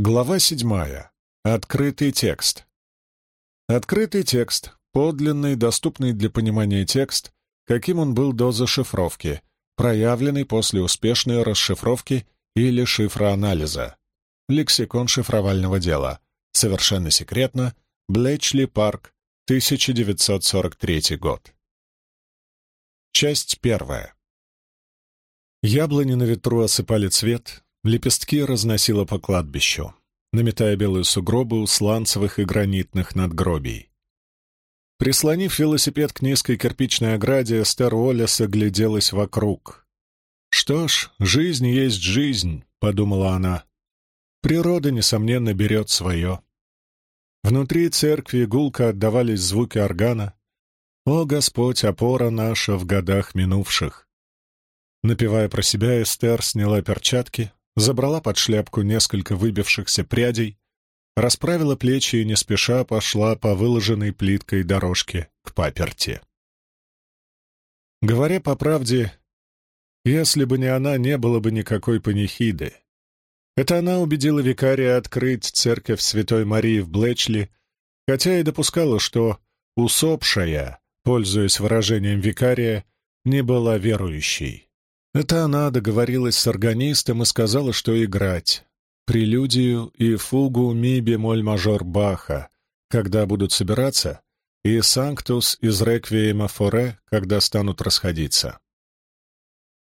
Глава седьмая. Открытый текст. Открытый текст — подлинный, доступный для понимания текст, каким он был до зашифровки, проявленный после успешной расшифровки или шифроанализа. Лексикон шифровального дела. Совершенно секретно. Блэчли Парк, 1943 год. Часть первая. Яблони на ветру осыпали цвет, лепестки разносило по кладбищу, наметая белые сугробы у сланцевых и гранитных надгробий. Прислонив велосипед к низкой кирпичной ограде, Эстер Уоллес огляделась вокруг. «Что ж, жизнь есть жизнь», — подумала она. «Природа, несомненно, берет свое». Внутри церкви гулко отдавались звуки органа. «О, Господь, опора наша в годах минувших!» Напивая про себя, Эстер сняла перчатки, забрала под шляпку несколько выбившихся прядей, расправила плечи и не спеша пошла по выложенной плиткой дорожке к паперти. Говоря по правде, если бы не она, не было бы никакой панихиды. Это она убедила викария открыть церковь Святой Марии в Блэчли, хотя и допускала, что усопшая, пользуясь выражением викария, не была верующей. Это она договорилась с органистом и сказала, что играть. Прелюдию и фугу ми бемоль мажор Баха, когда будут собираться, и санктус из реквиема форе, когда станут расходиться.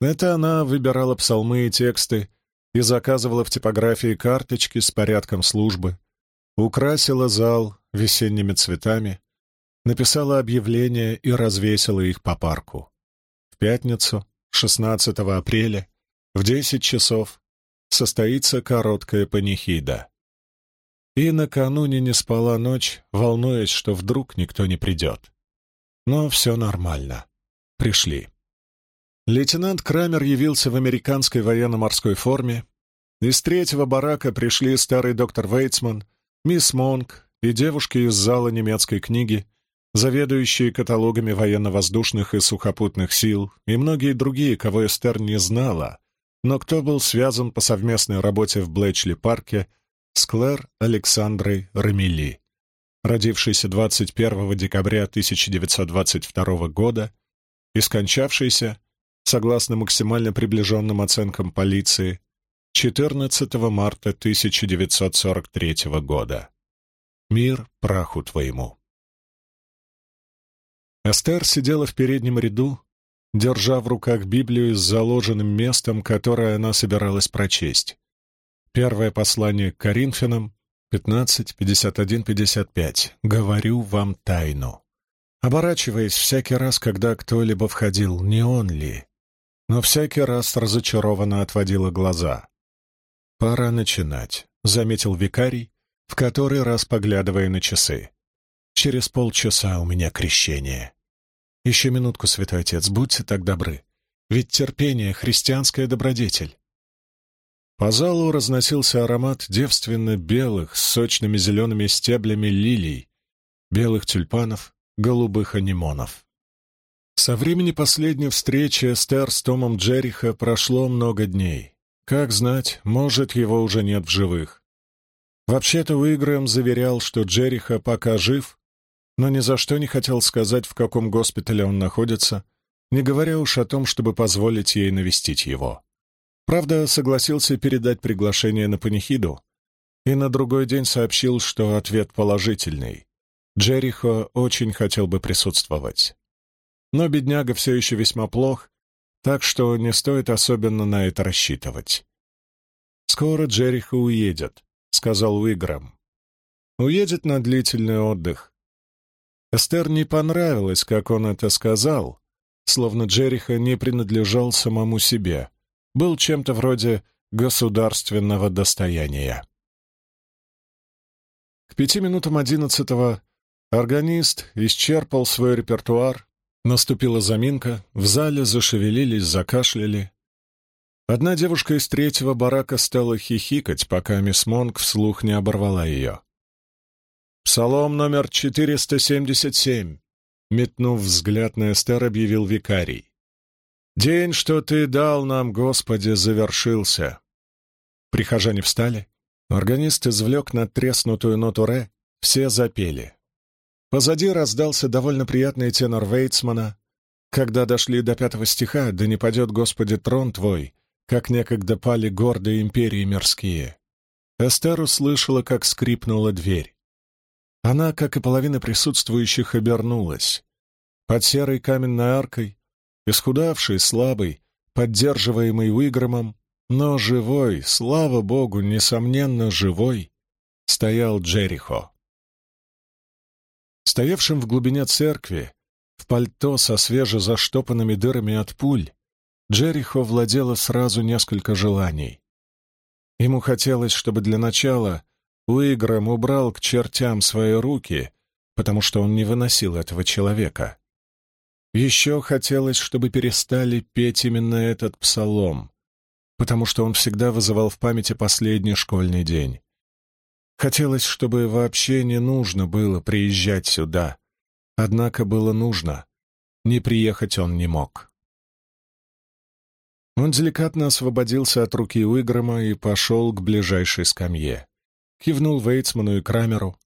Это она выбирала псалмы и тексты и заказывала в типографии карточки с порядком службы, украсила зал весенними цветами, написала объявления и развесила их по парку. В пятницу 16 апреля в 10 часов состоится короткая панихида. И накануне не спала ночь, волнуясь, что вдруг никто не придет. Но все нормально. Пришли. Лейтенант Крамер явился в американской военно-морской форме. Из третьего барака пришли старый доктор Вейтсман, мисс Монк и девушки из зала немецкой книги, заведующие каталогами военно-воздушных и сухопутных сил, и многие другие, кого Эстер не знала, но кто был связан по совместной работе в Блэчли-парке с Клэр Александрой Рамили, родившейся 21 декабря 1922 года и скончавшейся, согласно максимально приближенным оценкам полиции, 14 марта 1943 года. Мир праху твоему. Эстер сидела в переднем ряду, держа в руках Библию с заложенным местом, которое она собиралась прочесть. Первое послание к Коринфянам, 15, 51, 55. «Говорю вам тайну». Оборачиваясь всякий раз, когда кто-либо входил, не он ли? Но всякий раз разочарованно отводила глаза. «Пора начинать», — заметил викарий, в который раз поглядывая на часы. «Через полчаса у меня крещение». «Еще минутку, святой отец, будьте так добры. Ведь терпение — христианская добродетель». По залу разносился аромат девственно белых с сочными зелеными стеблями лилий, белых тюльпанов, голубых анимонов. Со времени последней встречи Эстер с Томом Джериха прошло много дней. Как знать, может, его уже нет в живых. Вообще-то Уигрэм заверял, что Джериха пока жив, но ни за что не хотел сказать, в каком госпитале он находится, не говоря уж о том, чтобы позволить ей навестить его. Правда, согласился передать приглашение на панихиду и на другой день сообщил, что ответ положительный. Джерихо очень хотел бы присутствовать. Но бедняга все еще весьма плох, так что не стоит особенно на это рассчитывать. «Скоро Джерихо уедет», — сказал Уиграм. «Уедет на длительный отдых, Эстер не понравилось, как он это сказал, словно Джериха не принадлежал самому себе, был чем-то вроде государственного достояния. К пяти минутам одиннадцатого органист исчерпал свой репертуар, наступила заминка, в зале зашевелились, закашляли. Одна девушка из третьего барака стала хихикать, пока мисс Монг вслух не оборвала ее. «Псалом номер 477», — метнув взгляд на Эстер, объявил викарий. «День, что ты дал нам, Господи, завершился». Прихожане встали, Органист извлек надтреснутую ноту ре, все запели. Позади раздался довольно приятный тенор Вейтсмана. Когда дошли до пятого стиха «Да не падет, Господи, трон твой», как некогда пали гордые империи мирские. Эстер услышала, как скрипнула дверь. Она, как и половина присутствующих, обернулась. Под серой каменной аркой, исхудавший, слабый, поддерживаемый Уигромом, но живой, слава богу, несомненно живой, стоял Джерихо. Стоявшим в глубине церкви, в пальто со свежезаштопанными дырами от пуль, Джерихо владело сразу несколько желаний. Ему хотелось, чтобы для начала Уиграм убрал к чертям свои руки, потому что он не выносил этого человека. Еще хотелось, чтобы перестали петь именно этот псалом, потому что он всегда вызывал в памяти последний школьный день. Хотелось, чтобы вообще не нужно было приезжать сюда, однако было нужно. Не приехать он не мог. Он деликатно освободился от руки Уиграма и пошел к ближайшей скамье. Кивнул Вейтсману и Крамеру.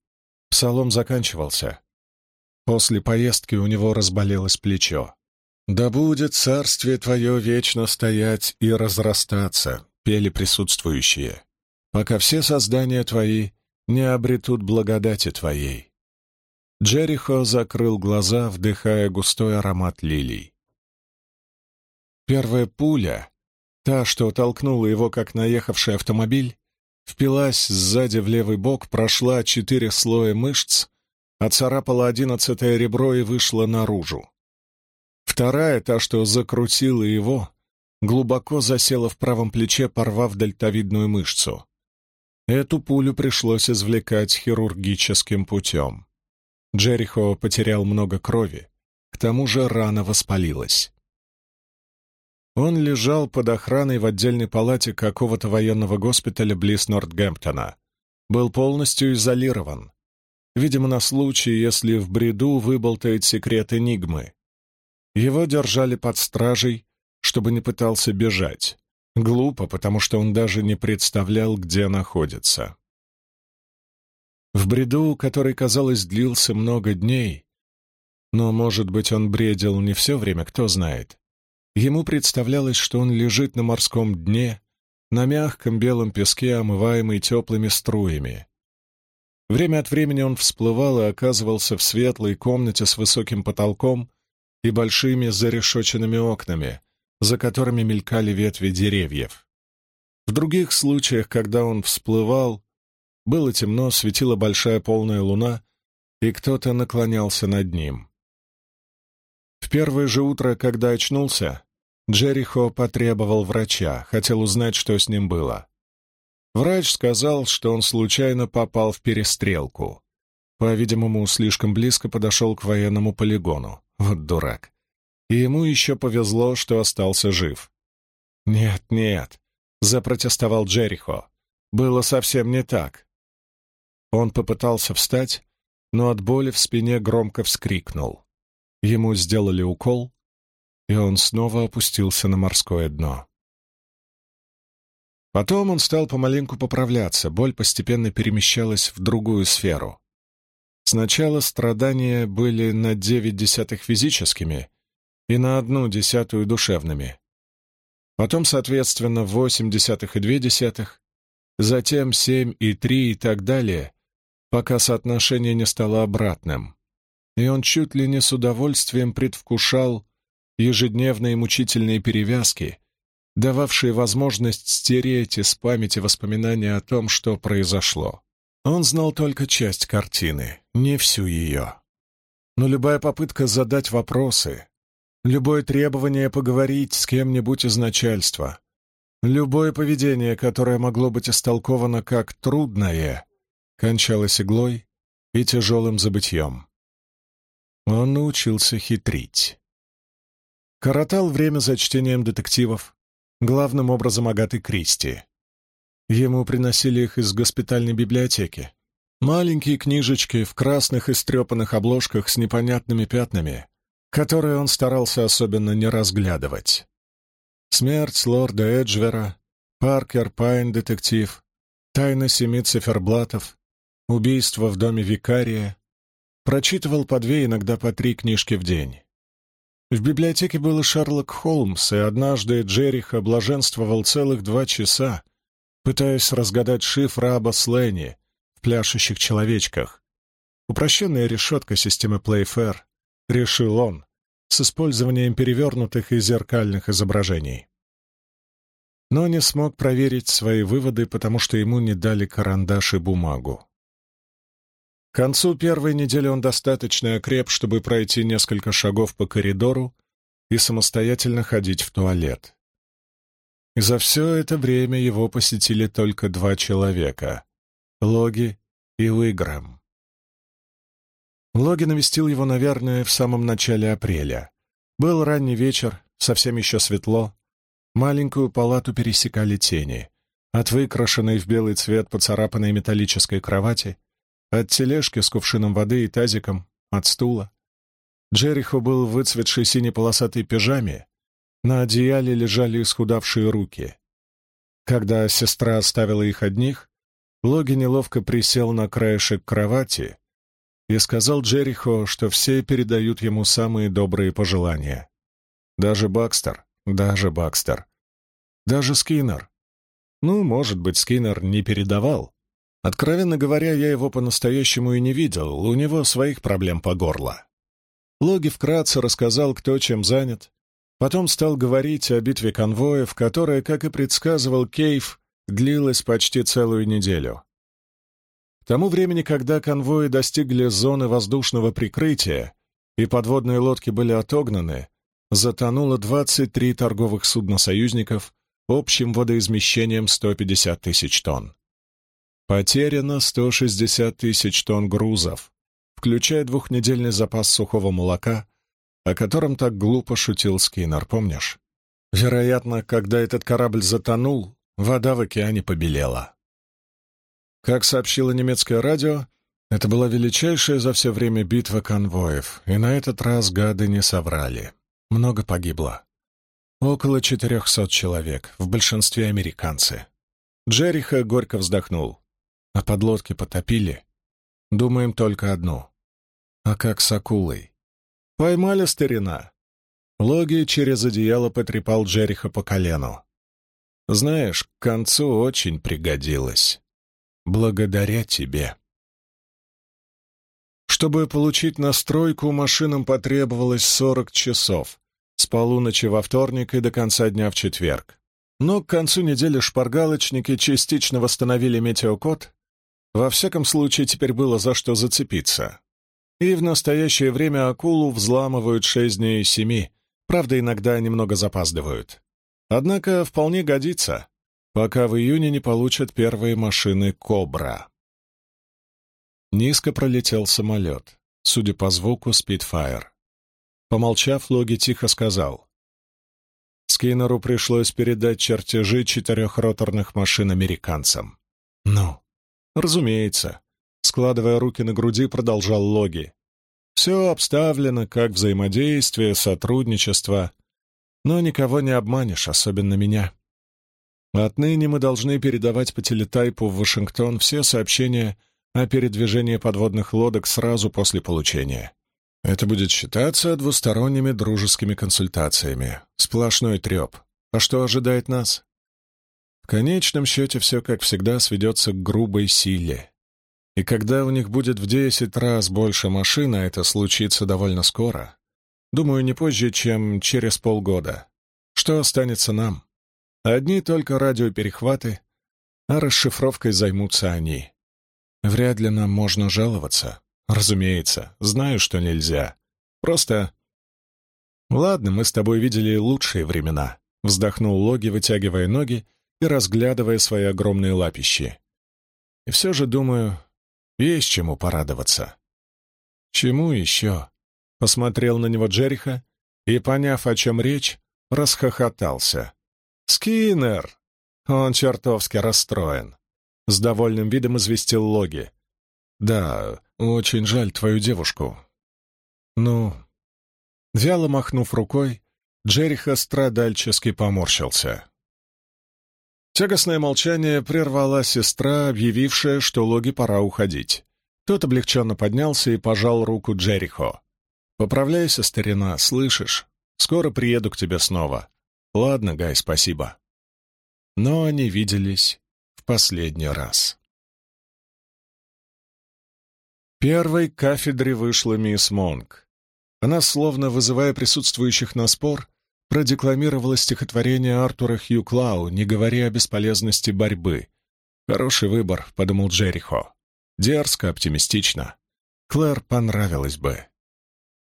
Псалом заканчивался. После поездки у него разболелось плечо. «Да будет царствие твое вечно стоять и разрастаться», — пели присутствующие, «пока все создания твои не обретут благодати твоей». Джерихо закрыл глаза, вдыхая густой аромат лилий. Первая пуля, та, что толкнула его, как наехавший автомобиль, впилась сзади в левый бок, прошла четыре слоя мышц, оцарапала одиннадцатое ребро и вышла наружу. Вторая, та, что закрутила его, глубоко засела в правом плече, порвав дельтовидную мышцу. Эту пулю пришлось извлекать хирургическим путем. Джерихо потерял много крови, к тому же рана воспалилась. Он лежал под охраной в отдельной палате какого-то военного госпиталя близ Нортгемптона. Был полностью изолирован. Видимо, на случай, если в бреду выболтает секрет Энигмы. Его держали под стражей, чтобы не пытался бежать. Глупо, потому что он даже не представлял, где находится. В бреду, который, казалось, длился много дней, но, может быть, он бредил не все время, кто знает. Ему представлялось, что он лежит на морском дне, на мягком белом песке, омываемый теплыми струями. Время от времени он всплывал и оказывался в светлой комнате с высоким потолком и большими зарешоченными окнами, за которыми мелькали ветви деревьев. В других случаях, когда он всплывал, было темно, светила большая полная луна, и кто-то наклонялся над ним. Первое же утро, когда очнулся, Джерихо потребовал врача, хотел узнать, что с ним было. Врач сказал, что он случайно попал в перестрелку. По-видимому, слишком близко подошел к военному полигону. Вот дурак. И ему еще повезло, что остался жив. «Нет, нет», — запротестовал Джерихо. «Было совсем не так». Он попытался встать, но от боли в спине громко вскрикнул. Ему сделали укол, и он снова опустился на морское дно. Потом он стал помаленьку поправляться, боль постепенно перемещалась в другую сферу. Сначала страдания были на девять десятых физическими и на одну десятую душевными. Потом, соответственно, восемь десятых и две десятых, затем семь и три и так далее, пока соотношение не стало обратным и он чуть ли не с удовольствием предвкушал ежедневные мучительные перевязки, дававшие возможность стереть из памяти воспоминания о том, что произошло. Он знал только часть картины, не всю ее. Но любая попытка задать вопросы, любое требование поговорить с кем-нибудь из начальства, любое поведение, которое могло быть истолковано как трудное, кончалось иглой и тяжелым забытьем. Он научился хитрить. Коротал время за чтением детективов, главным образом Агаты Кристи. Ему приносили их из госпитальной библиотеки. Маленькие книжечки в красных и стрепанных обложках с непонятными пятнами, которые он старался особенно не разглядывать. «Смерть лорда Эджвера», «Паркер Пайн детектив», «Тайна семи циферблатов», «Убийство в доме викария». Прочитывал по две, иногда по три книжки в день. В библиотеке был Шерлок Холмс, и однажды Джериха блаженствовал целых два часа, пытаясь разгадать шифр Аба Сленни в пляшущих человечках. Упрощенная решетка системы Playfair, решил он, с использованием перевернутых и зеркальных изображений. Но не смог проверить свои выводы, потому что ему не дали карандаш и бумагу. К концу первой недели он достаточно окреп, чтобы пройти несколько шагов по коридору и самостоятельно ходить в туалет. И за все это время его посетили только два человека — Логи и Уиграм. Логи навестил его, наверное, в самом начале апреля. Был ранний вечер, совсем еще светло. Маленькую палату пересекали тени. От выкрашенной в белый цвет поцарапанной металлической кровати — от тележки с кувшином воды и тазиком, от стула. Джерихо был в выцветшей синей-полосатой пижаме, на одеяле лежали исхудавшие руки. Когда сестра оставила их одних, Логи неловко присел на краешек кровати и сказал Джерихо, что все передают ему самые добрые пожелания. Даже Бакстер, даже Бакстер. Даже Скиннер. Ну, может быть, Скиннер не передавал, Откровенно говоря, я его по-настоящему и не видел, у него своих проблем по горло. Логи вкратце рассказал, кто чем занят. Потом стал говорить о битве конвоев, которая, как и предсказывал Кейв, длилась почти целую неделю. К тому времени, когда конвои достигли зоны воздушного прикрытия и подводные лодки были отогнаны, затонуло 23 торговых судна союзников общим водоизмещением 150 тысяч тонн. Потеряно 160 тысяч тонн грузов, включая двухнедельный запас сухого молока, о котором так глупо шутил Скиннер, помнишь? Вероятно, когда этот корабль затонул, вода в океане побелела. Как сообщило немецкое радио, это была величайшая за все время битва конвоев, и на этот раз гады не соврали. Много погибло. Около четырехсот человек, в большинстве американцы. Джериха горько вздохнул а подлодки потопили, думаем только одно. А как с акулой? Поймали старина. Логи через одеяло потрепал Джериха по колену. Знаешь, к концу очень пригодилось. Благодаря тебе. Чтобы получить настройку, машинам потребовалось 40 часов, с полуночи во вторник и до конца дня в четверг. Но к концу недели шпаргалочники частично восстановили метеокод во всяком случае, теперь было за что зацепиться. И в настоящее время акулу взламывают шесть дней из семи, правда, иногда немного запаздывают. Однако вполне годится, пока в июне не получат первые машины «Кобра». Низко пролетел самолет, судя по звуку «Спитфайр». Помолчав, Логи тихо сказал. Скиннеру пришлось передать чертежи четырех роторных машин американцам. «Ну, Разумеется. Складывая руки на груди, продолжал Логи. Все обставлено как взаимодействие, сотрудничество. Но никого не обманешь, особенно меня. Отныне мы должны передавать по телетайпу в Вашингтон все сообщения о передвижении подводных лодок сразу после получения. Это будет считаться двусторонними дружескими консультациями. Сплошной треп. А что ожидает нас? Конечном счете все, как всегда, сведется к грубой силе. И когда у них будет в десять раз больше машин, а это случится довольно скоро, думаю, не позже, чем через полгода, что останется нам? Одни только радиоперехваты, а расшифровкой займутся они. Вряд ли нам можно жаловаться. Разумеется, знаю, что нельзя. Просто... Ладно, мы с тобой видели лучшие времена. Вздохнул Логи, вытягивая ноги и разглядывая свои огромные лапищи. И все же, думаю, есть чему порадоваться. Чему еще? Посмотрел на него Джериха и, поняв, о чем речь, расхохотался. «Скиннер!» Он чертовски расстроен. С довольным видом известил Логи. «Да, очень жаль твою девушку». «Ну...» Вяло махнув рукой, Джериха страдальчески поморщился. Тягостное молчание прервала сестра, объявившая, что Логи пора уходить. Тот облегченно поднялся и пожал руку Джерихо. «Поправляйся, старина, слышишь? Скоро приеду к тебе снова. Ладно, Гай, спасибо». Но они виделись в последний раз. Первой кафедре вышла мисс Монк. Она, словно вызывая присутствующих на спор, продекламировала стихотворение Артура Хью Клау, не говоря о бесполезности борьбы. «Хороший выбор», — подумал Джерихо. Дерзко, оптимистично. Клэр понравилось бы.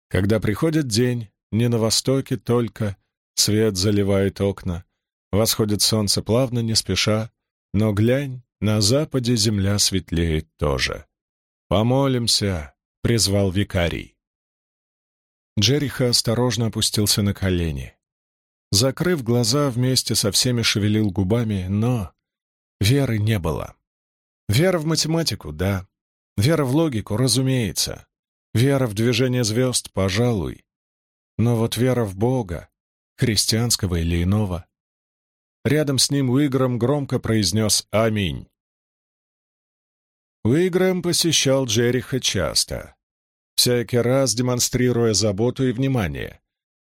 Когда приходит день, не на востоке только, свет заливает окна, восходит солнце плавно, не спеша, но глянь, на западе земля светлеет тоже. «Помолимся», — призвал викарий. Джериха осторожно опустился на колени. Закрыв глаза, вместе со всеми шевелил губами, но веры не было. Вера в математику — да. Вера в логику — разумеется. Вера в движение звезд — пожалуй. Но вот вера в Бога, христианского или иного. Рядом с ним Уиграм громко произнес «Аминь». Уиграм посещал Джериха часто, всякий раз демонстрируя заботу и внимание.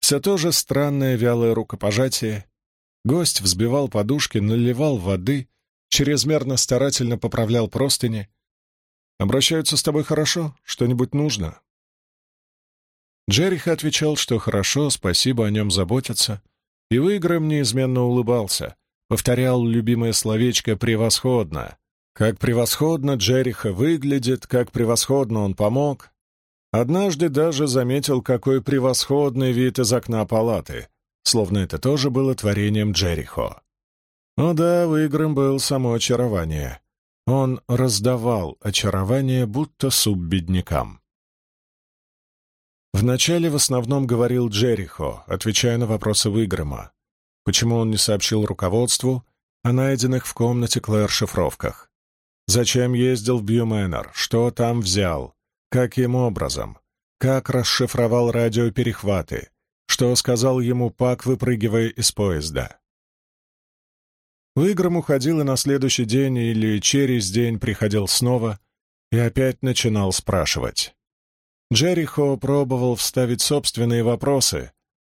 Все то же странное вялое рукопожатие. Гость взбивал подушки, наливал воды — чрезмерно старательно поправлял простыни. «Обращаются с тобой хорошо? Что-нибудь нужно?» Джериха отвечал, что хорошо, спасибо, о нем заботятся, и Выиграм неизменно улыбался, повторял любимое словечко «превосходно». Как превосходно Джериха выглядит, как превосходно он помог. Однажды даже заметил, какой превосходный вид из окна палаты, словно это тоже было творением Джерихо. О да, выигрым был само очарование. Он раздавал очарование, будто суп беднякам. Вначале в основном говорил Джерихо, отвечая на вопросы Выгрома. Почему он не сообщил руководству о найденных в комнате Клэр шифровках? Зачем ездил в Бьюменнер? Что там взял? Каким образом? Как расшифровал радиоперехваты? Что сказал ему Пак, выпрыгивая из поезда? Выигром уходил и на следующий день или через день приходил снова и опять начинал спрашивать. Джерихо пробовал вставить собственные вопросы,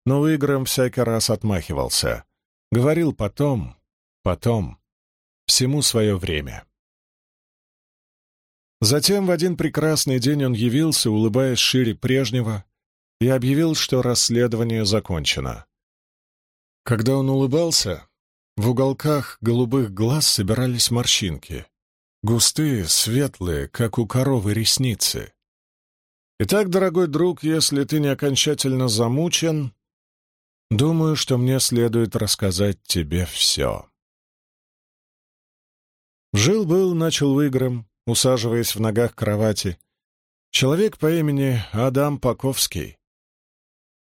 но Выигром всякий раз отмахивался. Говорил потом, потом, всему свое время. Затем в один прекрасный день он явился, улыбаясь шире прежнего, и объявил, что расследование закончено. Когда он улыбался, в уголках голубых глаз собирались морщинки. Густые, светлые, как у коровы ресницы. Итак, дорогой друг, если ты не окончательно замучен, думаю, что мне следует рассказать тебе все. Жил-был, начал выигром, усаживаясь в ногах кровати, человек по имени Адам Паковский.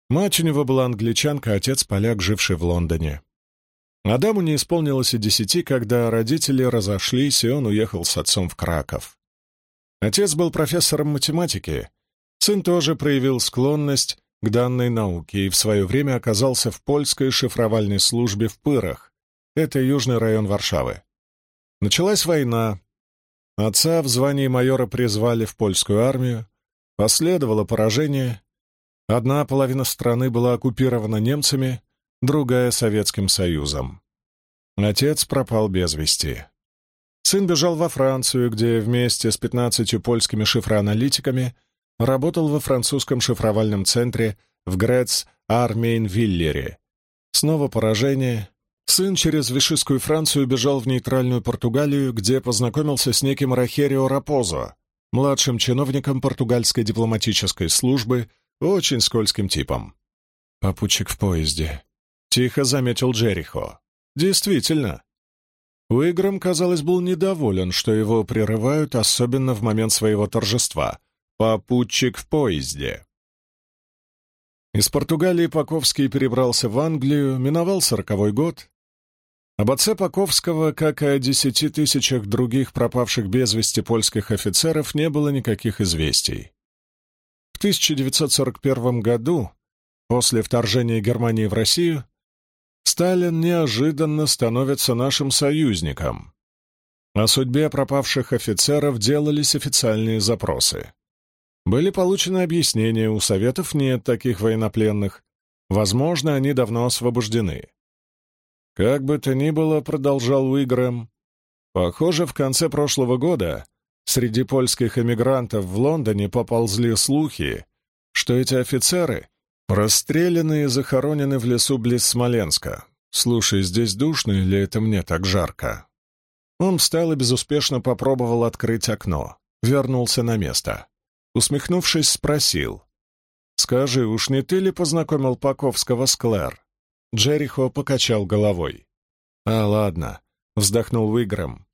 Мать у него была англичанка, отец поляк, живший в Лондоне. Адаму не исполнилось и десяти, когда родители разошлись, и он уехал с отцом в Краков. Отец был профессором математики, сын тоже проявил склонность к данной науке и в свое время оказался в польской шифровальной службе в Пырах, это южный район Варшавы. Началась война. Отца в звании майора призвали в польскую армию, последовало поражение. Одна половина страны была оккупирована немцами, другая — Советским Союзом. Отец пропал без вести. Сын бежал во Францию, где вместе с пятнадцатью польскими шифроаналитиками работал во французском шифровальном центре в Грец-Армейнвиллере. Снова поражение. Сын через Вишистскую Францию бежал в нейтральную Португалию, где познакомился с неким Рахерио Рапозо, младшим чиновником португальской дипломатической службы, очень скользким типом. Попутчик в поезде. Тихо заметил Джерихо. Действительно. Уиграм, казалось, был недоволен, что его прерывают, особенно в момент своего торжества. Попутчик в поезде. Из Португалии Паковский перебрался в Англию, миновал сороковой год. Об отце Паковского, как и о десяти тысячах других пропавших без вести польских офицеров, не было никаких известий. В 1941 году, после вторжения Германии в Россию, Сталин неожиданно становится нашим союзником. О судьбе пропавших офицеров делались официальные запросы. Были получены объяснения, у Советов нет таких военнопленных. Возможно, они давно освобождены. Как бы то ни было, продолжал Уигрэм, похоже, в конце прошлого года среди польских эмигрантов в Лондоне поползли слухи, что эти офицеры расстреляны и захоронены в лесу близ Смоленска. Слушай, здесь душно или это мне так жарко? Он встал и безуспешно попробовал открыть окно. Вернулся на место. Усмехнувшись, спросил. «Скажи, уж не ты ли познакомил Паковского с Клэр?» Джерихо покачал головой. «А, ладно», — вздохнул Уиграм.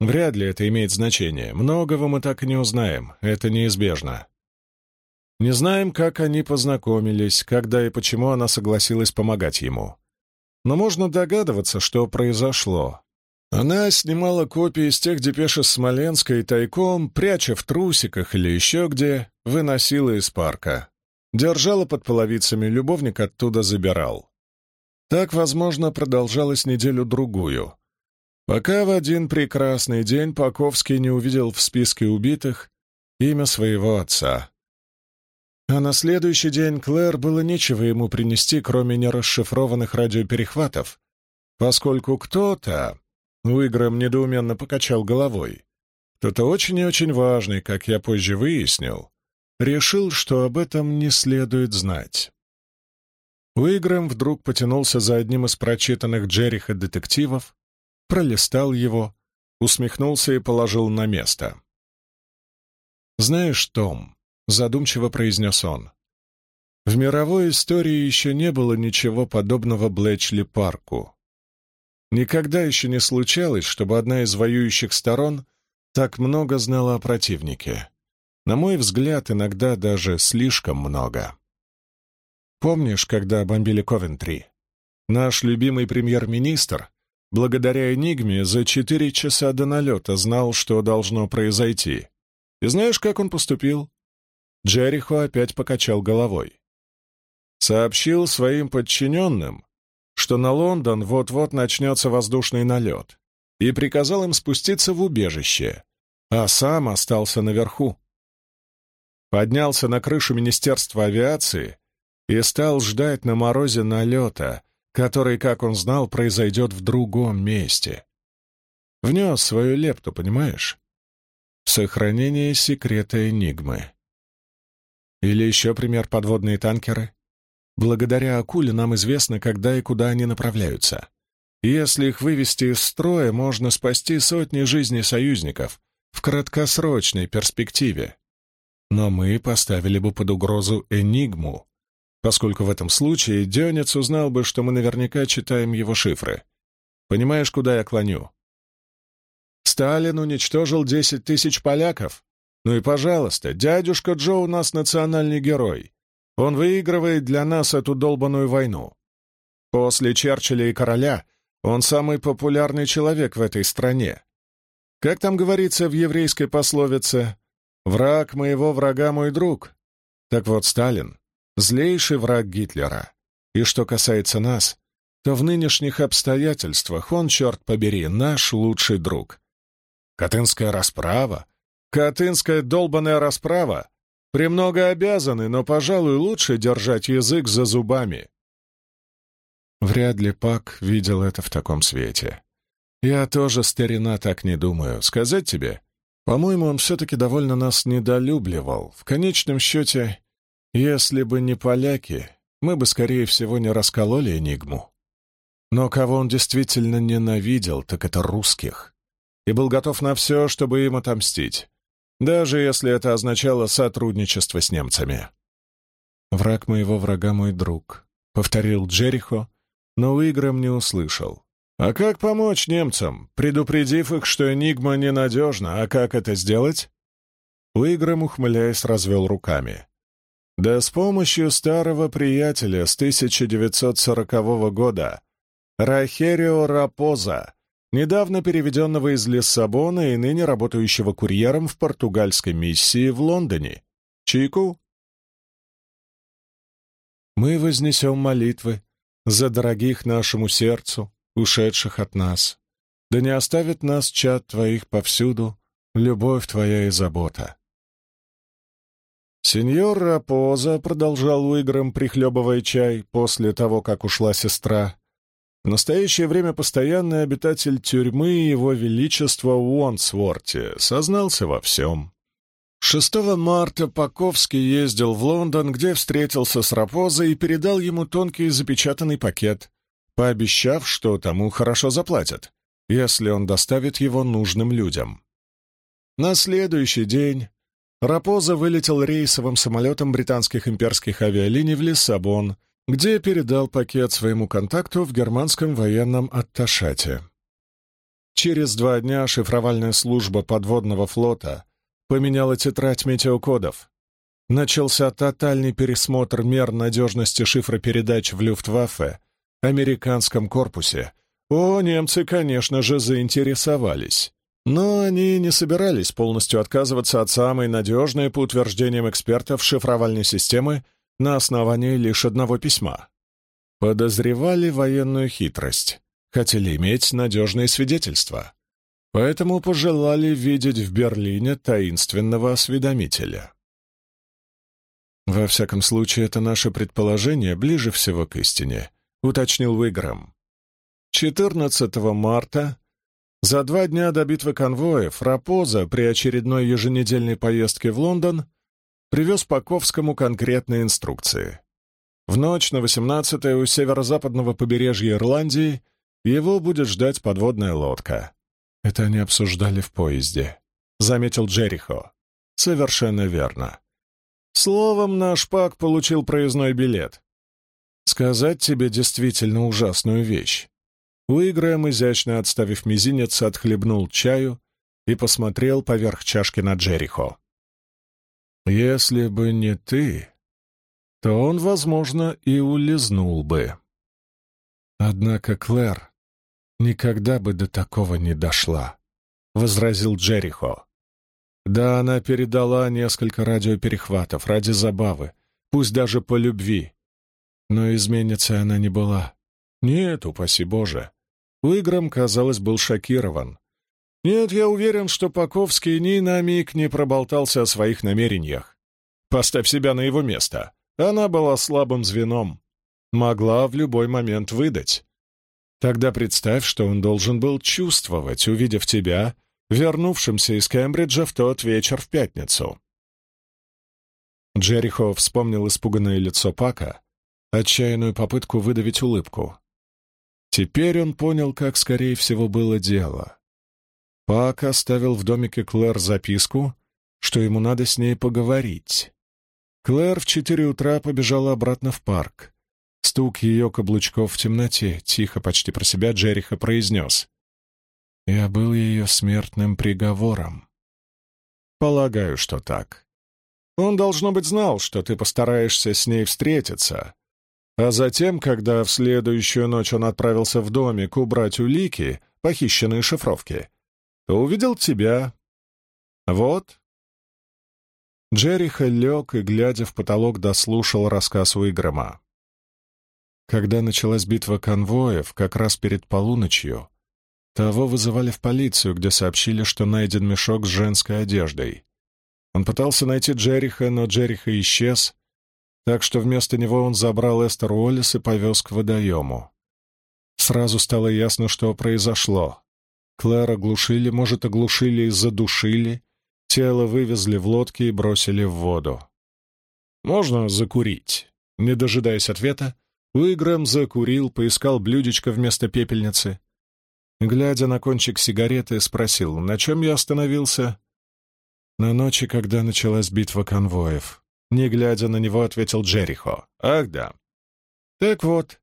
«Вряд ли это имеет значение. Многого мы так и не узнаем. Это неизбежно. Не знаем, как они познакомились, когда и почему она согласилась помогать ему. Но можно догадываться, что произошло. Она снимала копии из тех депеш из Смоленска и тайком, пряча в трусиках или еще где, выносила из парка. Держала под половицами, любовник оттуда забирал. Так, возможно, продолжалось неделю-другую, пока в один прекрасный день Паковский не увидел в списке убитых имя своего отца. А на следующий день Клэр было нечего ему принести, кроме нерасшифрованных радиоперехватов, поскольку кто-то, Уиграм недоуменно покачал головой, кто-то очень и очень важный, как я позже выяснил, решил, что об этом не следует знать. Уиграм вдруг потянулся за одним из прочитанных Джериха детективов, пролистал его, усмехнулся и положил на место. «Знаешь, Том», — задумчиво произнес он, — «в мировой истории еще не было ничего подобного Блэчли-парку. Никогда еще не случалось, чтобы одна из воюющих сторон так много знала о противнике. На мой взгляд, иногда даже слишком много». Помнишь, когда бомбили Ковентри? Наш любимый премьер-министр, благодаря «Энигме», за четыре часа до налета знал, что должно произойти. И знаешь, как он поступил? Джерихо опять покачал головой. Сообщил своим подчиненным, что на Лондон вот-вот начнется воздушный налет, и приказал им спуститься в убежище, а сам остался наверху. Поднялся на крышу Министерства авиации и стал ждать на морозе налета, который, как он знал, произойдет в другом месте. Внес свою лепту, понимаешь? Сохранение секрета Энигмы. Или еще пример подводные танкеры. Благодаря акуле нам известно, когда и куда они направляются. Если их вывести из строя, можно спасти сотни жизней союзников в краткосрочной перспективе. Но мы поставили бы под угрозу Энигму, поскольку в этом случае Дёнец узнал бы, что мы наверняка читаем его шифры. Понимаешь, куда я клоню? Сталин уничтожил десять тысяч поляков. Ну и, пожалуйста, дядюшка Джо у нас национальный герой. Он выигрывает для нас эту долбаную войну. После Черчилля и короля он самый популярный человек в этой стране. Как там говорится в еврейской пословице «Враг моего врага мой друг». Так вот, Сталин злейший враг Гитлера. И что касается нас, то в нынешних обстоятельствах он, черт побери, наш лучший друг. Катынская расправа, Катынская долбаная расправа, премного обязаны, но, пожалуй, лучше держать язык за зубами. Вряд ли Пак видел это в таком свете. Я тоже, старина, так не думаю. Сказать тебе, по-моему, он все-таки довольно нас недолюбливал. В конечном счете, если бы не поляки, мы бы, скорее всего, не раскололи Энигму. Но кого он действительно ненавидел, так это русских. И был готов на все, чтобы им отомстить, даже если это означало сотрудничество с немцами. «Враг моего врага мой друг», — повторил Джерихо, но Уиграм не услышал. «А как помочь немцам, предупредив их, что Энигма ненадежна, а как это сделать?» Уиграм, ухмыляясь, развел руками. Да с помощью старого приятеля с 1940 года, Рахерио Рапоза, недавно переведенного из Лиссабона и ныне работающего курьером в португальской миссии в Лондоне. Чайку? Мы вознесем молитвы за дорогих нашему сердцу, ушедших от нас. Да не оставит нас чад твоих повсюду, любовь твоя и забота. Сеньор Рапоза продолжал Уиграм, прихлебывая чай после того, как ушла сестра. В настоящее время постоянный обитатель тюрьмы Его Величества Уонсворти сознался во всем. 6 марта Паковский ездил в Лондон, где встретился с Рапозой и передал ему тонкий запечатанный пакет, пообещав, что тому хорошо заплатят, если он доставит его нужным людям. На следующий день Рапоза вылетел рейсовым самолетом британских имперских авиалиний в Лиссабон, где передал пакет своему контакту в германском военном атташате. Через два дня шифровальная служба подводного флота поменяла тетрадь метеокодов. Начался тотальный пересмотр мер надежности шифропередач в Люфтваффе, американском корпусе. О, немцы, конечно же, заинтересовались. Но они не собирались полностью отказываться от самой надежной, по утверждениям экспертов, шифровальной системы на основании лишь одного письма. Подозревали военную хитрость, хотели иметь надежные свидетельства. Поэтому пожелали видеть в Берлине таинственного осведомителя. «Во всяком случае, это наше предположение ближе всего к истине», — уточнил Уиграм. 14 марта, за два дня до битвы конвоев, Рапоза при очередной еженедельной поездке в Лондон привез Паковскому конкретные инструкции. В ночь на 18-е у северо-западного побережья Ирландии его будет ждать подводная лодка. Это они обсуждали в поезде, — заметил Джерихо. Совершенно верно. Словом, наш Пак получил проездной билет. Сказать тебе действительно ужасную вещь. Уиграем, изящно отставив мизинец, отхлебнул чаю и посмотрел поверх чашки на Джерихо. Если бы не ты, то он, возможно, и улизнул бы. Однако Клэр никогда бы до такого не дошла, — возразил Джерихо. Да, она передала несколько радиоперехватов ради забавы, пусть даже по любви. Но изменницей она не была. Нет, упаси Боже. Уиграм, казалось, был шокирован. Нет, я уверен, что Паковский ни на миг не проболтался о своих намерениях. Поставь себя на его место. Она была слабым звеном. Могла в любой момент выдать. Тогда представь, что он должен был чувствовать, увидев тебя, вернувшимся из Кембриджа в тот вечер в пятницу. Джерихо вспомнил испуганное лицо Пака, отчаянную попытку выдавить улыбку. Теперь он понял, как, скорее всего, было дело. Пак оставил в домике Клэр записку, что ему надо с ней поговорить. Клэр в четыре утра побежала обратно в парк. Стук ее каблучков в темноте, тихо, почти про себя, Джериха произнес. «Я был ее смертным приговором». «Полагаю, что так. Он, должно быть, знал, что ты постараешься с ней встретиться, а затем, когда в следующую ночь он отправился в домик убрать улики, похищенные шифровки, то увидел тебя. Вот. Джериха лег и, глядя в потолок, дослушал рассказ Уиграма. Когда началась битва конвоев, как раз перед полуночью, того вызывали в полицию, где сообщили, что найден мешок с женской одеждой. Он пытался найти Джериха, но Джериха исчез, так что вместо него он забрал Эстер Уоллес и повез к водоему. Сразу стало ясно, что произошло. Клэр оглушили, может, оглушили и задушили, тело вывезли в лодке и бросили в воду. «Можно закурить?» Не дожидаясь ответа, Уигрэм закурил, поискал блюдечко вместо пепельницы. Глядя на кончик сигареты, спросил, на чем я остановился? На ночи, когда началась битва конвоев. Не глядя на него, ответил Джерихо. «Ах, да». «Так вот».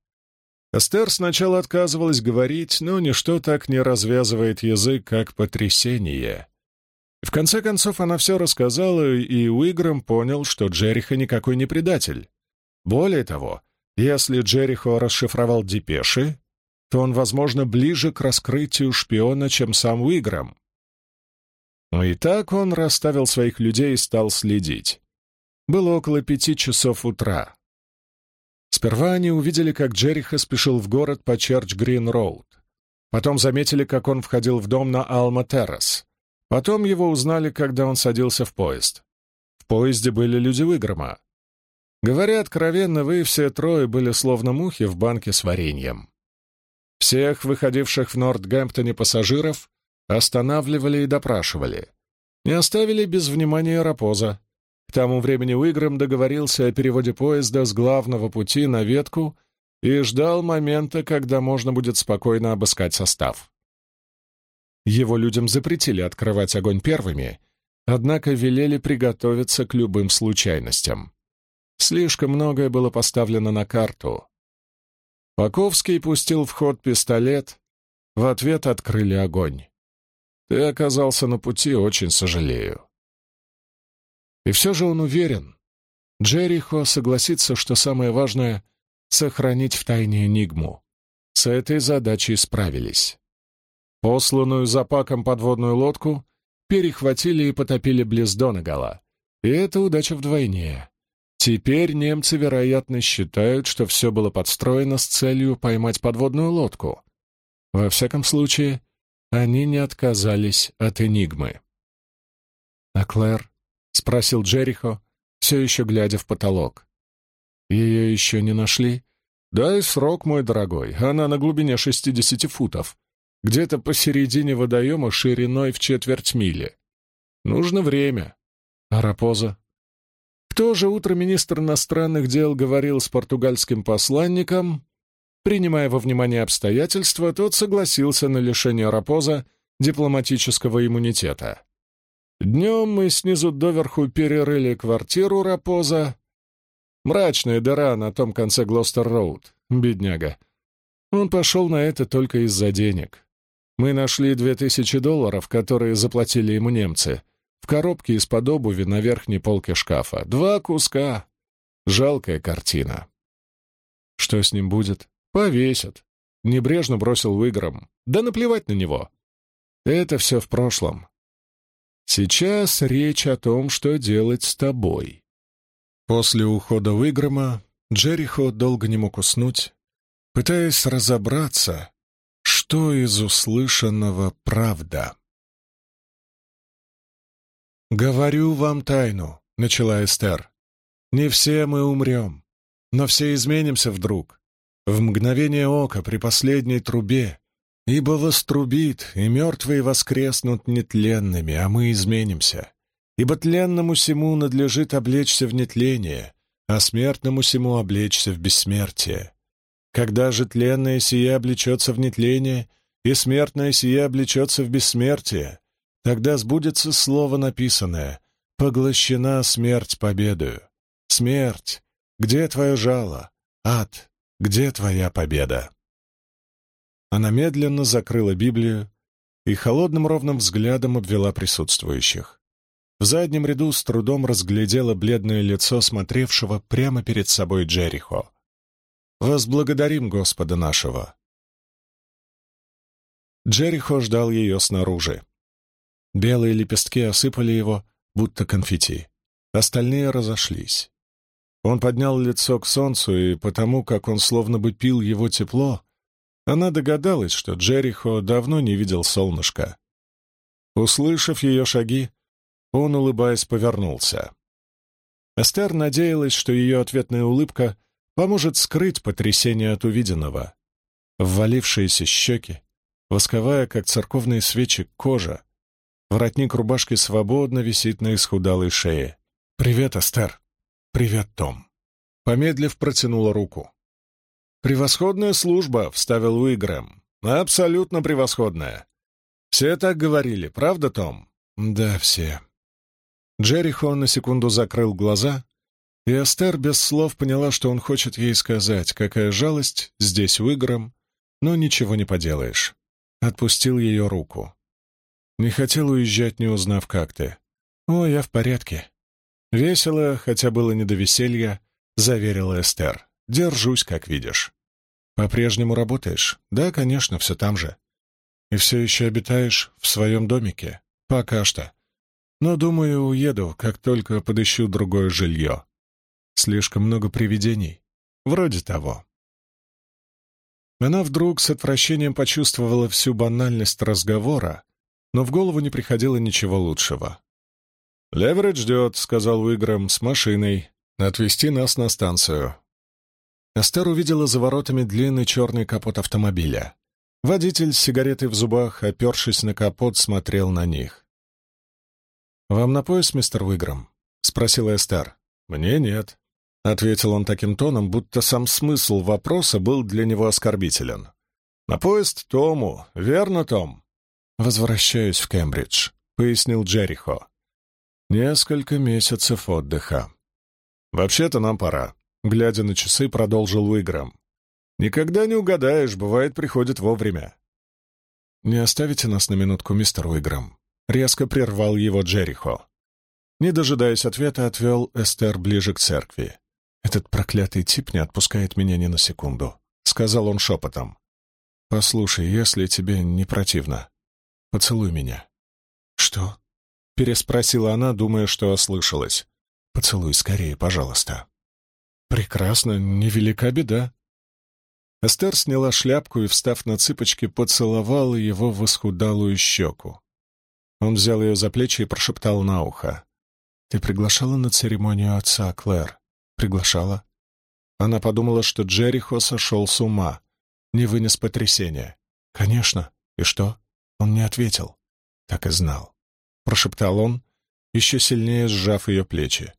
Эстер сначала отказывалась говорить, но ничто так не развязывает язык, как потрясение. В конце концов, она все рассказала, и Уиграм понял, что Джерихо никакой не предатель. Более того, если Джерихо расшифровал депеши, то он, возможно, ближе к раскрытию шпиона, чем сам Уиграм. Но и так он расставил своих людей и стал следить. Было около пяти часов утра. Сперва они увидели, как Джериха спешил в город по Черч-Грин-Роуд. Потом заметили, как он входил в дом на Алма-Террас. Потом его узнали, когда он садился в поезд. В поезде были люди Выгрома. Говоря откровенно, вы все трое были словно мухи в банке с вареньем. Всех выходивших в Нортгемптоне пассажиров останавливали и допрашивали. Не оставили без внимания Рапоза. К тому времени Уиграм договорился о переводе поезда с главного пути на ветку и ждал момента, когда можно будет спокойно обыскать состав. Его людям запретили открывать огонь первыми, однако велели приготовиться к любым случайностям. Слишком многое было поставлено на карту. Паковский пустил в ход пистолет, в ответ открыли огонь. «Ты оказался на пути, очень сожалею». И все же он уверен, Джерихо согласится, что самое важное сохранить в тайне энигму. С этой задачей справились. Посланную за паком подводную лодку перехватили и потопили близ Донагала. И это удача вдвойне. Теперь немцы, вероятно, считают, что все было подстроено с целью поймать подводную лодку. Во всяком случае, они не отказались от энигмы. «А Клэр?» — спросил Джерихо, все еще глядя в потолок. Ее еще не нашли? Дай срок, мой дорогой. Она на глубине шестидесяти футов. Где-то посередине водоема шириной в четверть мили. Нужно время. А Рапоза? В то же утро министр иностранных дел говорил с португальским посланником. Принимая во внимание обстоятельства, тот согласился на лишение Рапоза дипломатического иммунитета. Днем мы снизу доверху перерыли квартиру Рапоза, Мрачная дыра на том конце Глостер-Роуд. Бедняга. Он пошел на это только из-за денег. Мы нашли две тысячи долларов, которые заплатили ему немцы, в коробке из-под обуви на верхней полке шкафа. Два куска. Жалкая картина. Что с ним будет? Повесят. Небрежно бросил выигром. Да наплевать на него. Это все в прошлом. Сейчас речь о том, что делать с тобой. После ухода Выгрома Джерихо долго не мог уснуть, пытаясь разобраться, что из услышанного правда. «Говорю вам тайну», — начала Эстер. «Не все мы умрем, но все изменимся вдруг, в мгновение ока при последней трубе, ибо вострубит, и мертвые воскреснут нетленными, а мы изменимся ибо тленному сему надлежит облечься в нетление, а смертному сему облечься в бессмертие. Когда же тленное сие облечется в нетление, и смертное сие облечется в бессмертие, тогда сбудется слово написанное «Поглощена смерть победою». Смерть, где твое жало? Ад, где твоя победа? Она медленно закрыла Библию и холодным ровным взглядом обвела присутствующих. В заднем ряду с трудом разглядела бледное лицо смотревшего прямо перед собой Джерихо. «Возблагодарим Господа нашего!» Джерихо ждал ее снаружи. Белые лепестки осыпали его, будто конфетти. Остальные разошлись. Он поднял лицо к солнцу, и потому, как он словно бы пил его тепло, она догадалась, что Джерихо давно не видел солнышка. Услышав ее шаги, он, улыбаясь, повернулся. Эстер надеялась, что ее ответная улыбка поможет скрыть потрясение от увиденного. Ввалившиеся щеки, восковая, как церковные свечи, кожа. Воротник рубашки свободно висит на исхудалой шее. «Привет, Эстер!» «Привет, Том!» Помедлив, протянула руку. «Превосходная служба!» — вставил Уигрэм. «Абсолютно превосходная!» «Все так говорили, правда, Том?» «Да, все», Джерихо на секунду закрыл глаза, и Астер без слов поняла, что он хочет ей сказать, какая жалость здесь выигром, но ничего не поделаешь. Отпустил ее руку. Не хотел уезжать, не узнав, как ты. «О, я в порядке». Весело, хотя было не до веселья, заверила Эстер. «Держусь, как видишь». «По-прежнему работаешь?» «Да, конечно, все там же». «И все еще обитаешь в своем домике?» «Пока что. Но, думаю, уеду, как только подыщу другое жилье. Слишком много привидений. Вроде того. Она вдруг с отвращением почувствовала всю банальность разговора, но в голову не приходило ничего лучшего. «Леверидж ждет», — сказал Уиграм, — «с машиной. Отвезти нас на станцию». Эстер увидела за воротами длинный черный капот автомобиля. Водитель с сигаретой в зубах, опершись на капот, смотрел на них. «Вам на пояс, мистер Уиграм?» — спросила Эстер. «Мне нет», — ответил он таким тоном, будто сам смысл вопроса был для него оскорбителен. «На поезд Тому, верно, Том?» «Возвращаюсь в Кембридж», — пояснил Джерихо. «Несколько месяцев отдыха. Вообще-то нам пора», — глядя на часы, продолжил Уиграм. «Никогда не угадаешь, бывает, приходит вовремя». «Не оставите нас на минутку, мистер Уиграм?» — резко прервал его Джерихо. Не дожидаясь ответа, отвел Эстер ближе к церкви. «Этот проклятый тип не отпускает меня ни на секунду», — сказал он шепотом. «Послушай, если тебе не противно, поцелуй меня». «Что?» — переспросила она, думая, что ослышалась. «Поцелуй скорее, пожалуйста». «Прекрасно, невелика беда». Эстер сняла шляпку и, встав на цыпочки, поцеловала его в исхудалую щеку. Он взял ее за плечи и прошептал на ухо. «Ты приглашала на церемонию отца, Клэр?» «Приглашала». Она подумала, что Джерихо сошел с ума, не вынес потрясения. «Конечно. И что?» Он не ответил. Так и знал. Прошептал он, еще сильнее сжав ее плечи.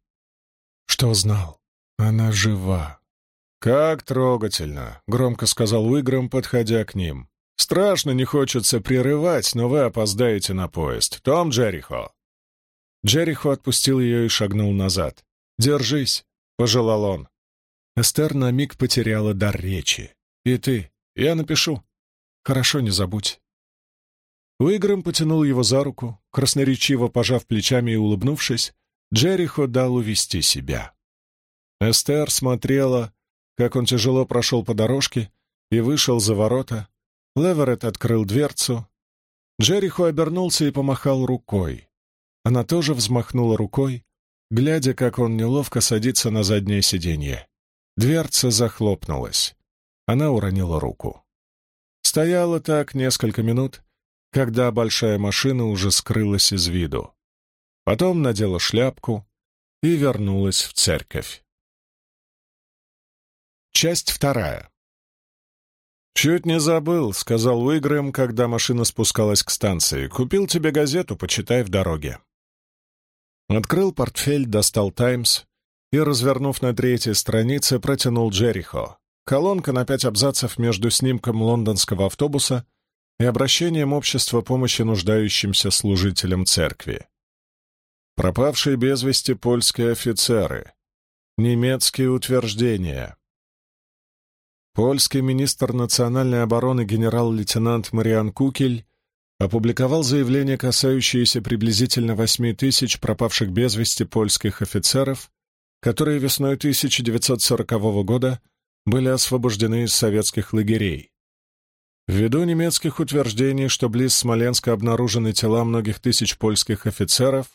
«Что знал? Она жива». «Как трогательно!» — громко сказал Уиграм, подходя к ним. «Страшно не хочется прерывать, но вы опоздаете на поезд. Том Джерихо!» Джерихо отпустил ее и шагнул назад. «Держись», — пожелал он. Эстер на миг потеряла дар речи. «И ты. Я напишу. Хорошо, не забудь». Уиграм потянул его за руку, красноречиво пожав плечами и улыбнувшись, Джерихо дал увести себя. Эстер смотрела, как он тяжело прошел по дорожке и вышел за ворота. Леверет открыл дверцу. Джерихо обернулся и помахал рукой. Она тоже взмахнула рукой, глядя, как он неловко садится на заднее сиденье. Дверца захлопнулась. Она уронила руку. Стояла так несколько минут, когда большая машина уже скрылась из виду. Потом надела шляпку и вернулась в церковь. Часть вторая. «Чуть не забыл», — сказал Уигрэм, когда машина спускалась к станции. «Купил тебе газету, почитай в дороге». Открыл портфель, достал «Таймс» и, развернув на третьей странице, протянул Джерихо. Колонка на пять абзацев между снимком лондонского автобуса и обращением общества помощи нуждающимся служителям церкви. Пропавшие без вести польские офицеры. Немецкие утверждения. Польский министр национальной обороны генерал-лейтенант Мариан Кукель опубликовал заявление, касающееся приблизительно 8 тысяч пропавших без вести польских офицеров, которые весной 1940 года были освобождены из советских лагерей. Ввиду немецких утверждений, что близ Смоленска обнаружены тела многих тысяч польских офицеров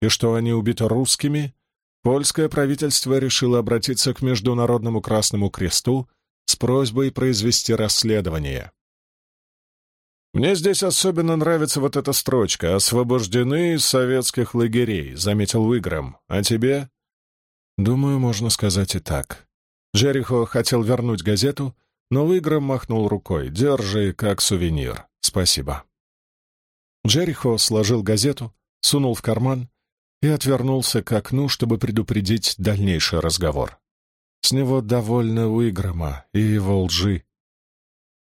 и что они убиты русскими, польское правительство решило обратиться к Международному Красному Кресту просьбой произвести расследование. «Мне здесь особенно нравится вот эта строчка «Освобождены из советских лагерей», — заметил Уиграм. «А тебе?» «Думаю, можно сказать и так». Джерихо хотел вернуть газету, но Уиграм махнул рукой. «Держи, как сувенир. Спасибо». Джерихо сложил газету, сунул в карман и отвернулся к окну, чтобы предупредить дальнейший разговор. С него довольно Уиграма и его лжи,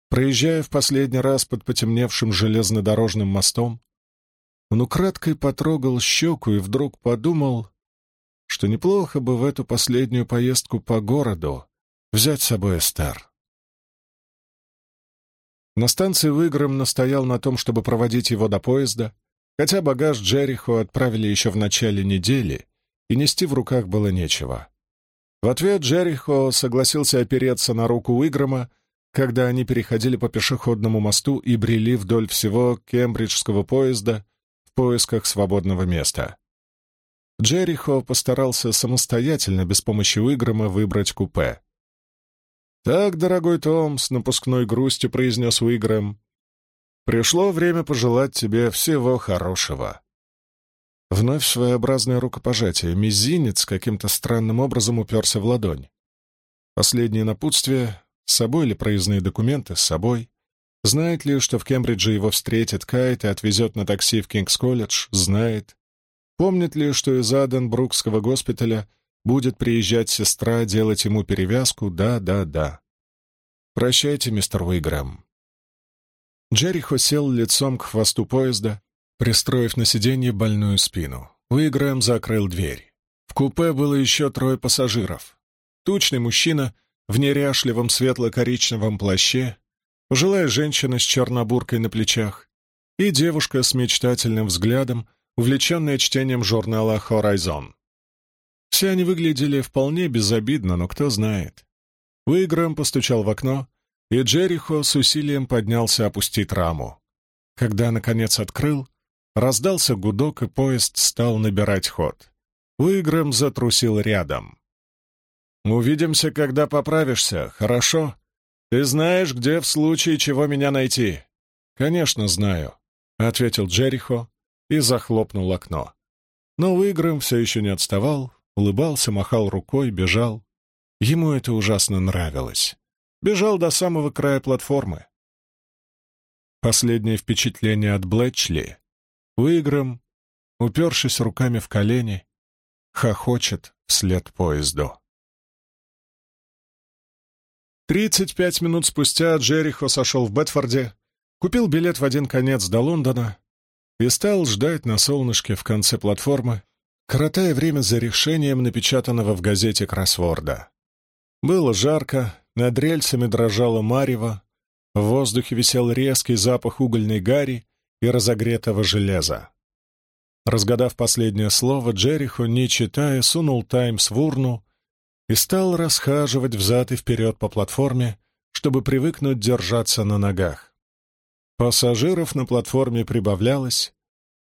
Проезжая в последний раз под потемневшим железнодорожным мостом, он украдкой потрогал щеку и вдруг подумал, что неплохо бы в эту последнюю поездку по городу взять с собой Эстер. На станции Выгром настоял на том, чтобы проводить его до поезда, хотя багаж Джерихо отправили еще в начале недели, и нести в руках было нечего. В ответ Джерихо согласился опереться на руку Уиграма когда они переходили по пешеходному мосту и брели вдоль всего кембриджского поезда в поисках свободного места. Джерихо постарался самостоятельно, без помощи Уиграма, выбрать купе. «Так, дорогой Том», — с напускной грустью произнес Уигрэм, — «пришло время пожелать тебе всего хорошего». Вновь своеобразное рукопожатие. Мизинец каким-то странным образом уперся в ладонь. Последнее напутствие — с собой ли проездные документы? С собой. Знает ли, что в Кембридже его встретит Кайт и отвезет на такси в Кингс-колледж? Знает. Помнит ли, что из Аденбрукского госпиталя будет приезжать сестра делать ему перевязку? Да, да, да. Прощайте, мистер Уигрэм. Джерихо сел лицом к хвосту поезда, пристроив на сиденье больную спину. Уигрэм закрыл дверь. В купе было еще трое пассажиров. Тучный мужчина в неряшливом светло-коричневом плаще, пожилая женщина с чернобуркой на плечах и девушка с мечтательным взглядом, увлеченная чтением журнала «Horizon». Все они выглядели вполне безобидно, но кто знает. Уигрэм постучал в окно, и Джерихо с усилием поднялся опустить раму. Когда, наконец, открыл, раздался гудок, и поезд стал набирать ход. Уигрэм затрусил рядом. «Увидимся, когда поправишься, хорошо? Ты знаешь, где в случае чего меня найти?» «Конечно, знаю», — ответил Джерихо и захлопнул окно. Но Уигрэм все еще не отставал, улыбался, махал рукой, бежал. Ему это ужасно нравилось. Бежал до самого края платформы. Последнее впечатление от Блэчли. Уиграм, упершись руками в колени, хохочет вслед поезду. Тридцать пять минут спустя Джерихо сошел в Бетфорде, купил билет в один конец до Лондона и стал ждать на солнышке в конце платформы, коротая время за решением напечатанного в газете кроссворда. Было жарко, над рельсами дрожало марево, в воздухе висел резкий запах угольной гари и разогретого железа. Разгадав последнее слово, Джерихо, не читая, сунул «Таймс» в урну и стал расхаживать взад и вперед по платформе, чтобы привыкнуть держаться на ногах. Пассажиров на платформе прибавлялось,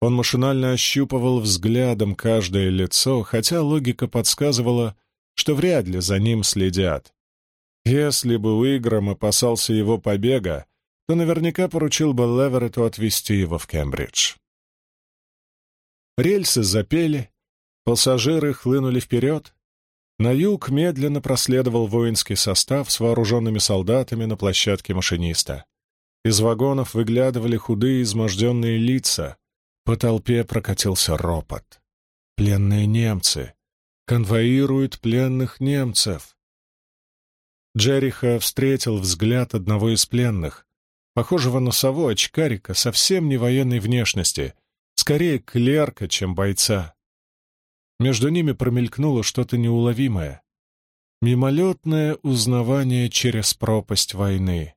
он машинально ощупывал взглядом каждое лицо, хотя логика подсказывала, что вряд ли за ним следят. Если бы Уиграм опасался его побега, то наверняка поручил бы Леверету отвезти его в Кембридж. Рельсы запели, пассажиры хлынули вперед. На юг медленно проследовал воинский состав с вооруженными солдатами на площадке машиниста. Из вагонов выглядывали худые изможденные лица, по толпе прокатился ропот. Пленные немцы. Конвоируют пленных немцев. Джериха встретил взгляд одного из пленных, похожего на сову очкарика, совсем не военной внешности, скорее клерка, чем бойца. Между ними промелькнуло что-то неуловимое. Мимолетное узнавание через пропасть войны.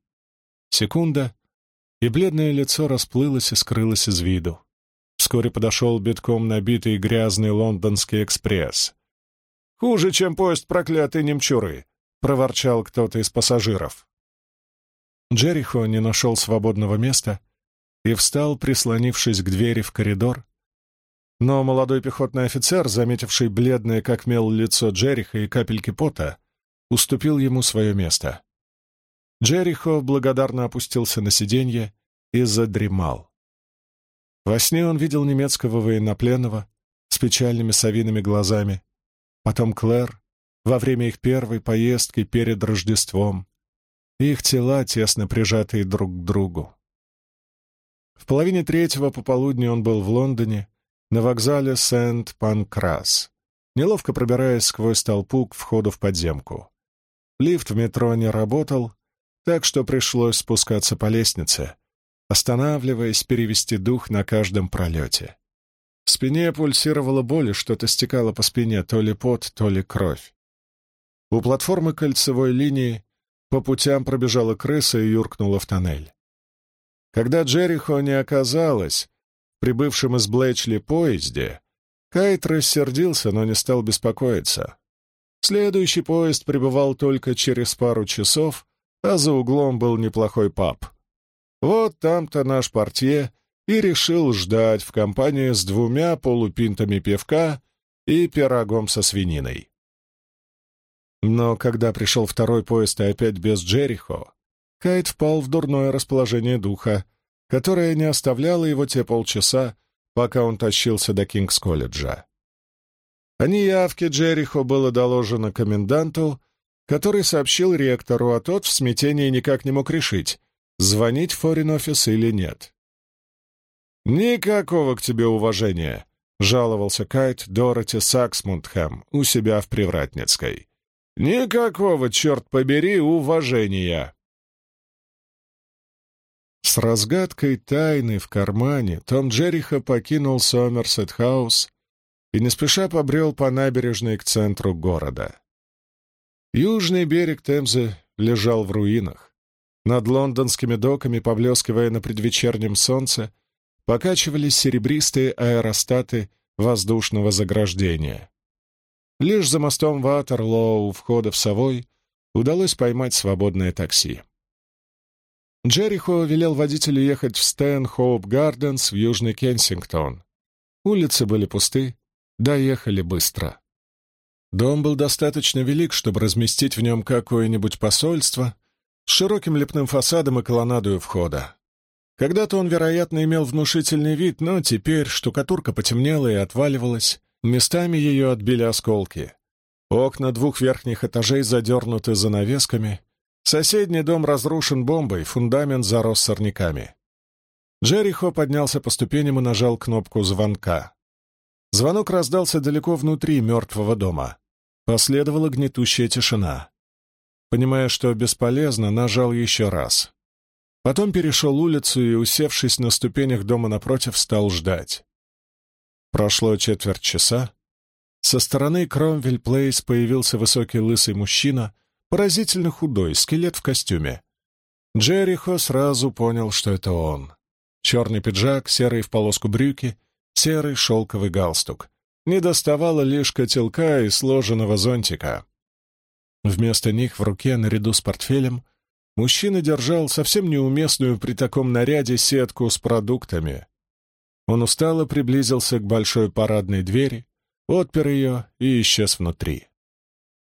Секунда, и бледное лицо расплылось и скрылось из виду. Вскоре подошел битком набитый грязный лондонский экспресс. «Хуже, чем поезд проклятой немчуры», — проворчал кто-то из пассажиров. Джерихо не нашел свободного места и встал, прислонившись к двери в коридор. Но молодой пехотный офицер, заметивший бледное как мел лицо Джериха и капельки пота, уступил ему свое место. Джерихо благодарно опустился на сиденье и задремал. Во сне он видел немецкого военнопленного с печальными совиными глазами, потом Клэр во время их первой поездки перед Рождеством, их тела, тесно прижатые друг к другу. В половине третьего пополудни он был в Лондоне, на вокзале Сент-Панкрас, неловко пробираясь сквозь толпу к входу в подземку. Лифт в метро не работал, так что пришлось спускаться по лестнице, останавливаясь перевести дух на каждом пролете. В спине пульсировала боль, что-то стекало по спине, то ли пот, то ли кровь. У платформы кольцевой линии по путям пробежала крыса и юркнула в тоннель. Когда Джерихо не оказалось в прибывшем из Блэчли поезде, Кайт рассердился, но не стал беспокоиться. Следующий поезд прибывал только через пару часов, а за углом был неплохой паб. Вот там-то наш портье и решил ждать в компании с двумя полупинтами пивка и пирогом со свининой. Но когда пришел второй поезд и опять без Джерихо, Кайт впал в дурное расположение духа, которое не оставляло его те полчаса, пока он тащился до Кингс-колледжа. О неявке Джерихо было доложено коменданту, который сообщил ректору, а тот в смятении никак не мог решить, звонить в форин-офис или нет. «Никакого к тебе уважения», — жаловался Кайт Дороти Саксмундхэм у себя в Привратницкой. «Никакого, черт побери, уважения!» С разгадкой тайны в кармане Том Джерихо покинул Сомерсет-хаус и не спеша побрел по набережной к центру города. Южный берег Темзы лежал в руинах. Над лондонскими доками, поблескивая на предвечернем солнце, покачивались серебристые аэростаты воздушного заграждения. Лишь за мостом Ватерлоу у входа в Совой удалось поймать свободное такси. Джерихо велел водителю ехать в Стэнхоуп Гарденс в Южный Кенсингтон. Улицы были пусты, доехали быстро. Дом был достаточно велик, чтобы разместить в нем какое-нибудь посольство с широким лепным фасадом и колоннадой входа. Когда-то он, вероятно, имел внушительный вид, но теперь штукатурка потемнела и отваливалась, местами ее отбили осколки. Окна двух верхних этажей задернуты занавесками, Соседний дом разрушен бомбой, фундамент зарос сорняками. Джерихо поднялся по ступеням и нажал кнопку звонка. Звонок раздался далеко внутри мертвого дома. Последовала гнетущая тишина. Понимая, что бесполезно, нажал еще раз. Потом перешел улицу и, усевшись на ступенях дома напротив, стал ждать. Прошло четверть часа. Со стороны Кромвель-Плейс появился высокий лысый мужчина — Поразительно худой, скелет в костюме. Джерихо сразу понял, что это он. Черный пиджак, серый в полоску брюки, серый шелковый галстук. Не доставало лишь котелка и сложенного зонтика. Вместо них в руке, наряду с портфелем, мужчина держал совсем неуместную при таком наряде сетку с продуктами. Он устало приблизился к большой парадной двери, отпер ее и исчез внутри.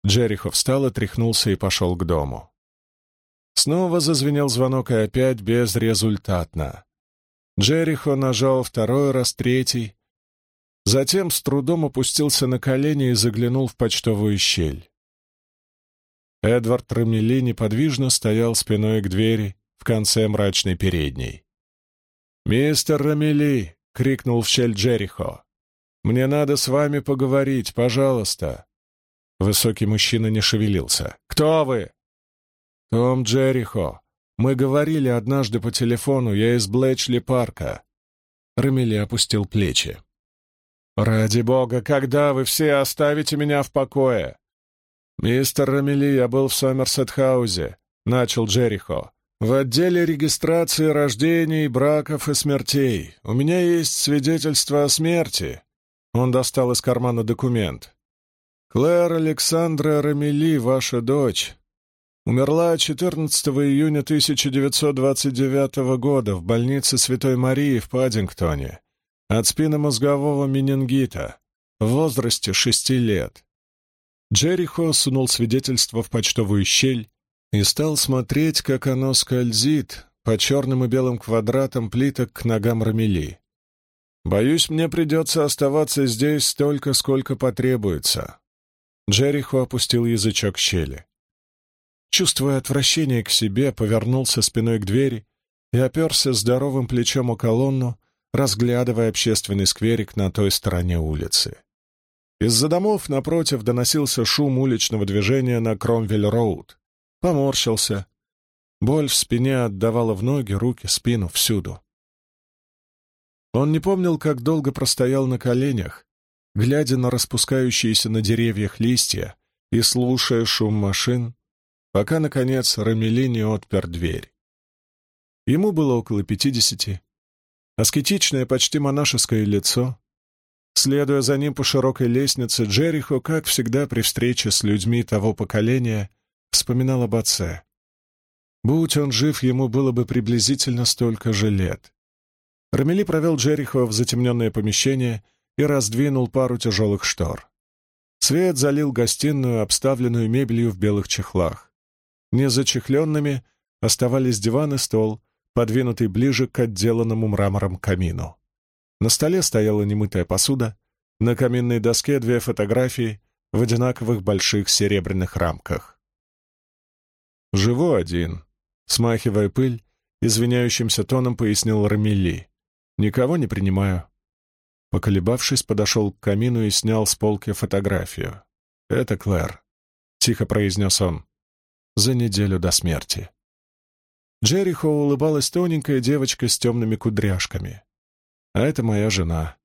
Джерихо встал, отряхнулся и пошел к дому. Снова зазвенел звонок и опять безрезультатно. Джерихо нажал второй раз, третий. Затем с трудом опустился на колени и заглянул в почтовую щель. Эдвард Рамели неподвижно стоял спиной к двери в конце мрачной передней. «Мистер Рамели!» — крикнул в щель Джерихо. «Мне надо с вами поговорить, пожалуйста!» Высокий мужчина не шевелился. «Кто вы?» «Том Джерихо. Мы говорили однажды по телефону, я из Блэчли парка». Рамели опустил плечи. «Ради бога, когда вы все оставите меня в покое?» «Мистер Рамели, я был в Сомерсет-хаузе», — начал Джерихо. «В отделе регистрации рождений, браков и смертей. У меня есть свидетельство о смерти». Он достал из кармана документ. Клэр Александра Рамели, ваша дочь, умерла 14 июня 1929 года в больнице Святой Марии в Паддингтоне от спинномозгового менингита в возрасте шести лет. Джерихо сунул свидетельство в почтовую щель и стал смотреть, как оно скользит по черным и белым квадратам плиток к ногам Рамели. «Боюсь, мне придется оставаться здесь столько, сколько потребуется. Джерихо опустил язычок щели. Чувствуя отвращение к себе, повернулся спиной к двери и оперся здоровым плечом о колонну, разглядывая общественный скверик на той стороне улицы. Из-за домов напротив доносился шум уличного движения на Кромвель-Роуд. Поморщился. Боль в спине отдавала в ноги, руки, спину, всюду. Он не помнил, как долго простоял на коленях, глядя на распускающиеся на деревьях листья и слушая шум машин, пока, наконец, Рамели не отпер дверь. Ему было около пятидесяти. Аскетичное, почти монашеское лицо. Следуя за ним по широкой лестнице, Джерихо, как всегда при встрече с людьми того поколения, вспоминал об отце. Будь он жив, ему было бы приблизительно столько же лет. Рамели провел Джерихо в затемненное помещение — и раздвинул пару тяжелых штор. Свет залил гостиную, обставленную мебелью в белых чехлах. Незачехленными оставались диван и стол, подвинутый ближе к отделанному мрамором камину. На столе стояла немытая посуда, на каминной доске две фотографии в одинаковых больших серебряных рамках. «Живу один», — смахивая пыль, извиняющимся тоном пояснил Рамили. «Никого не принимаю». Поколебавшись, подошел к камину и снял с полки фотографию. «Это Клэр», — тихо произнес он, — «за неделю до смерти». Джерихо улыбалась тоненькая девочка с темными кудряшками. «А это моя жена.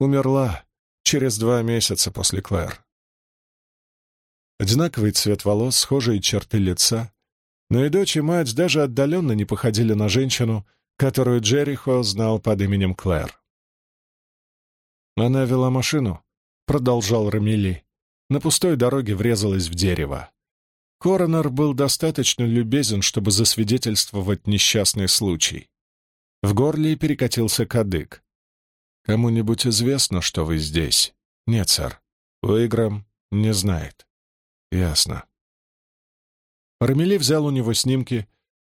Умерла через два месяца после Клэр». Одинаковый цвет волос, схожие черты лица, но и дочь и мать даже отдаленно не походили на женщину, которую Джерихо знал под именем Клэр. Она вела машину, продолжал Рамили. На пустой дороге врезалась в дерево. Коронер был достаточно любезен, чтобы засвидетельствовать несчастный случай. В горле перекатился кадык. «Кому-нибудь известно, что вы здесь?» «Нет, сэр. Уиграм не знает». «Ясно». Рамели взял у него снимки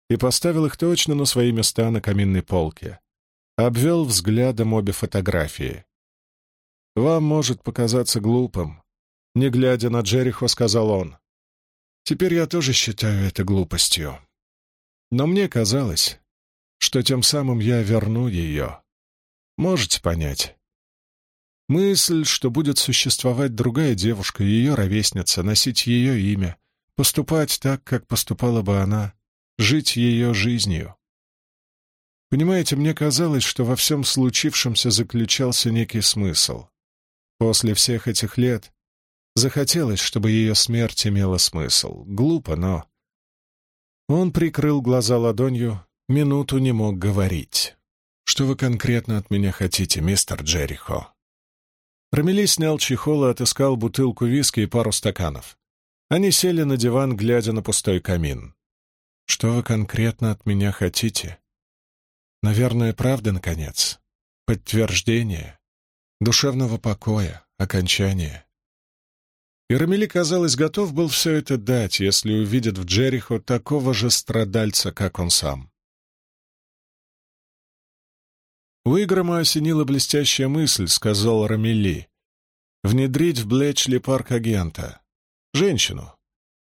и поставил их точно на свои места на каминной полке. Обвел взглядом обе фотографии. «Вам может показаться глупым», — не глядя на Джерихо, сказал он. «Теперь я тоже считаю это глупостью. Но мне казалось, что тем самым я верну ее. Можете понять?» Мысль, что будет существовать другая девушка, ее ровесница, носить ее имя, поступать так, как поступала бы она, жить ее жизнью. Понимаете, мне казалось, что во всем случившемся заключался некий смысл. После всех этих лет захотелось, чтобы ее смерть имела смысл. Глупо, но... Он прикрыл глаза ладонью, минуту не мог говорить. «Что вы конкретно от меня хотите, мистер Джерихо?» Рамели снял чехол и отыскал бутылку виски и пару стаканов. Они сели на диван, глядя на пустой камин. «Что вы конкретно от меня хотите?» «Наверное, правда, наконец. Подтверждение. Душевного покоя, окончания». И Рамели, казалось, готов был все это дать, если увидит в Джерихо такого же страдальца, как он сам. Уиграма осенила блестящая мысль, сказал Рамели. Внедрить в Блэчли парк агента. Женщину.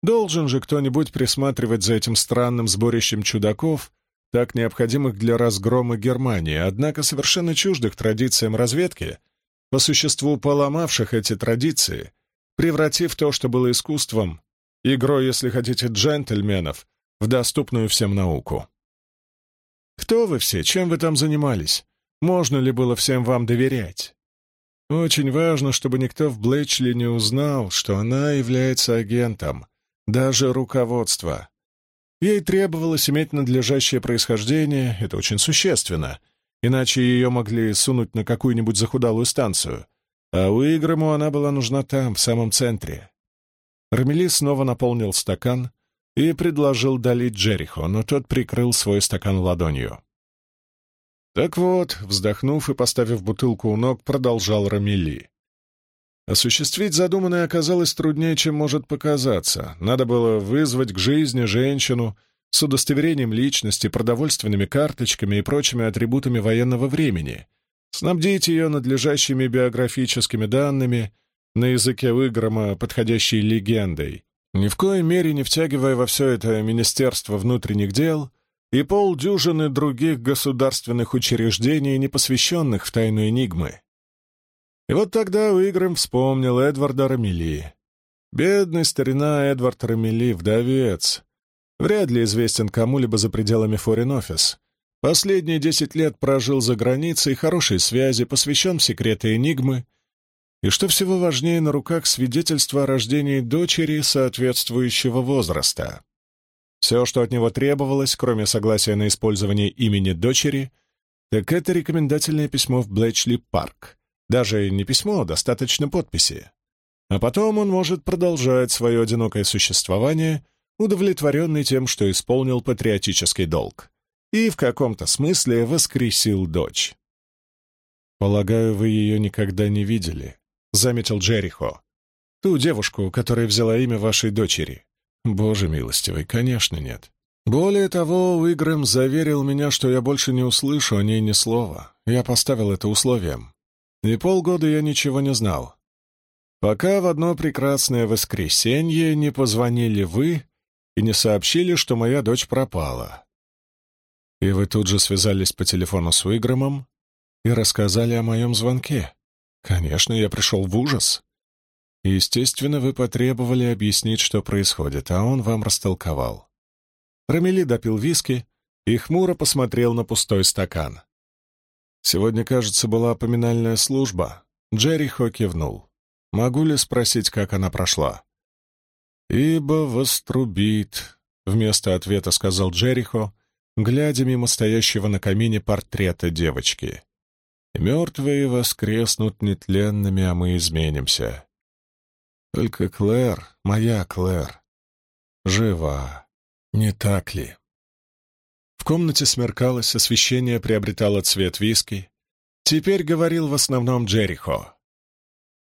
Должен же кто-нибудь присматривать за этим странным сборищем чудаков, так необходимых для разгрома Германии, однако совершенно чуждых традициям разведки, по существу поломавших эти традиции, превратив то, что было искусством, игрой, если хотите, джентльменов, в доступную всем науку. Кто вы все? Чем вы там занимались? Можно ли было всем вам доверять? Очень важно, чтобы никто в Блэчли не узнал, что она является агентом, даже руководство. Ей требовалось иметь надлежащее происхождение, это очень существенно, иначе ее могли сунуть на какую-нибудь захудалую станцию, а у Игрому она была нужна там, в самом центре. Рамели снова наполнил стакан и предложил долить Джерихо, но тот прикрыл свой стакан ладонью. Так вот, вздохнув и поставив бутылку у ног, продолжал Рамели. Осуществить задуманное оказалось труднее, чем может показаться. Надо было вызвать к жизни женщину с удостоверением личности, продовольственными карточками и прочими атрибутами военного времени, снабдить ее надлежащими биографическими данными, на языке выгрома подходящей легендой, ни в коей мере не втягивая во все это Министерство внутренних дел и полдюжины других государственных учреждений, не посвященных в тайну Энигмы. И вот тогда Уигрэм вспомнил Эдварда Рамели. Бедный старина Эдвард Рамели, вдовец. Вряд ли известен кому-либо за пределами Office. Последние десять лет прожил за границей, хорошие связи, посвящен в секреты Энигмы, и, что всего важнее, на руках свидетельство о рождении дочери соответствующего возраста. Все, что от него требовалось, кроме согласия на использование имени дочери, так это рекомендательное письмо в Блэчли Парк. Даже не письмо, достаточно подписи. А потом он может продолжать свое одинокое существование, удовлетворенный тем, что исполнил патриотический долг, и в каком-то смысле воскресил дочь. «Полагаю, вы ее никогда не видели», — заметил Джерихо. Ту девушку, которая взяла имя вашей дочери. Боже милостивый, конечно, нет. Более того, Уигрэм заверил меня, что я больше не услышу о ней ни слова. Я поставил это условием. И полгода я ничего не знал. Пока в одно прекрасное воскресенье не позвонили вы и не сообщили, что моя дочь пропала. И вы тут же связались по телефону с Уигрэмом и рассказали о моем звонке. Конечно, я пришел в ужас. Естественно, вы потребовали объяснить, что происходит, а он вам растолковал. Рамели допил виски и хмуро посмотрел на пустой стакан. Сегодня, кажется, была поминальная служба. Джерихо кивнул. Могу ли спросить, как она прошла? «Ибо вострубит», — вместо ответа сказал Джерихо, глядя мимо стоящего на камине портрета девочки. «Мертвые воскреснут нетленными, а мы изменимся. Только Клэр, моя Клэр, жива, не так ли?» В комнате смеркалось, освещение приобретало цвет виски. Теперь говорил в основном Джерихо.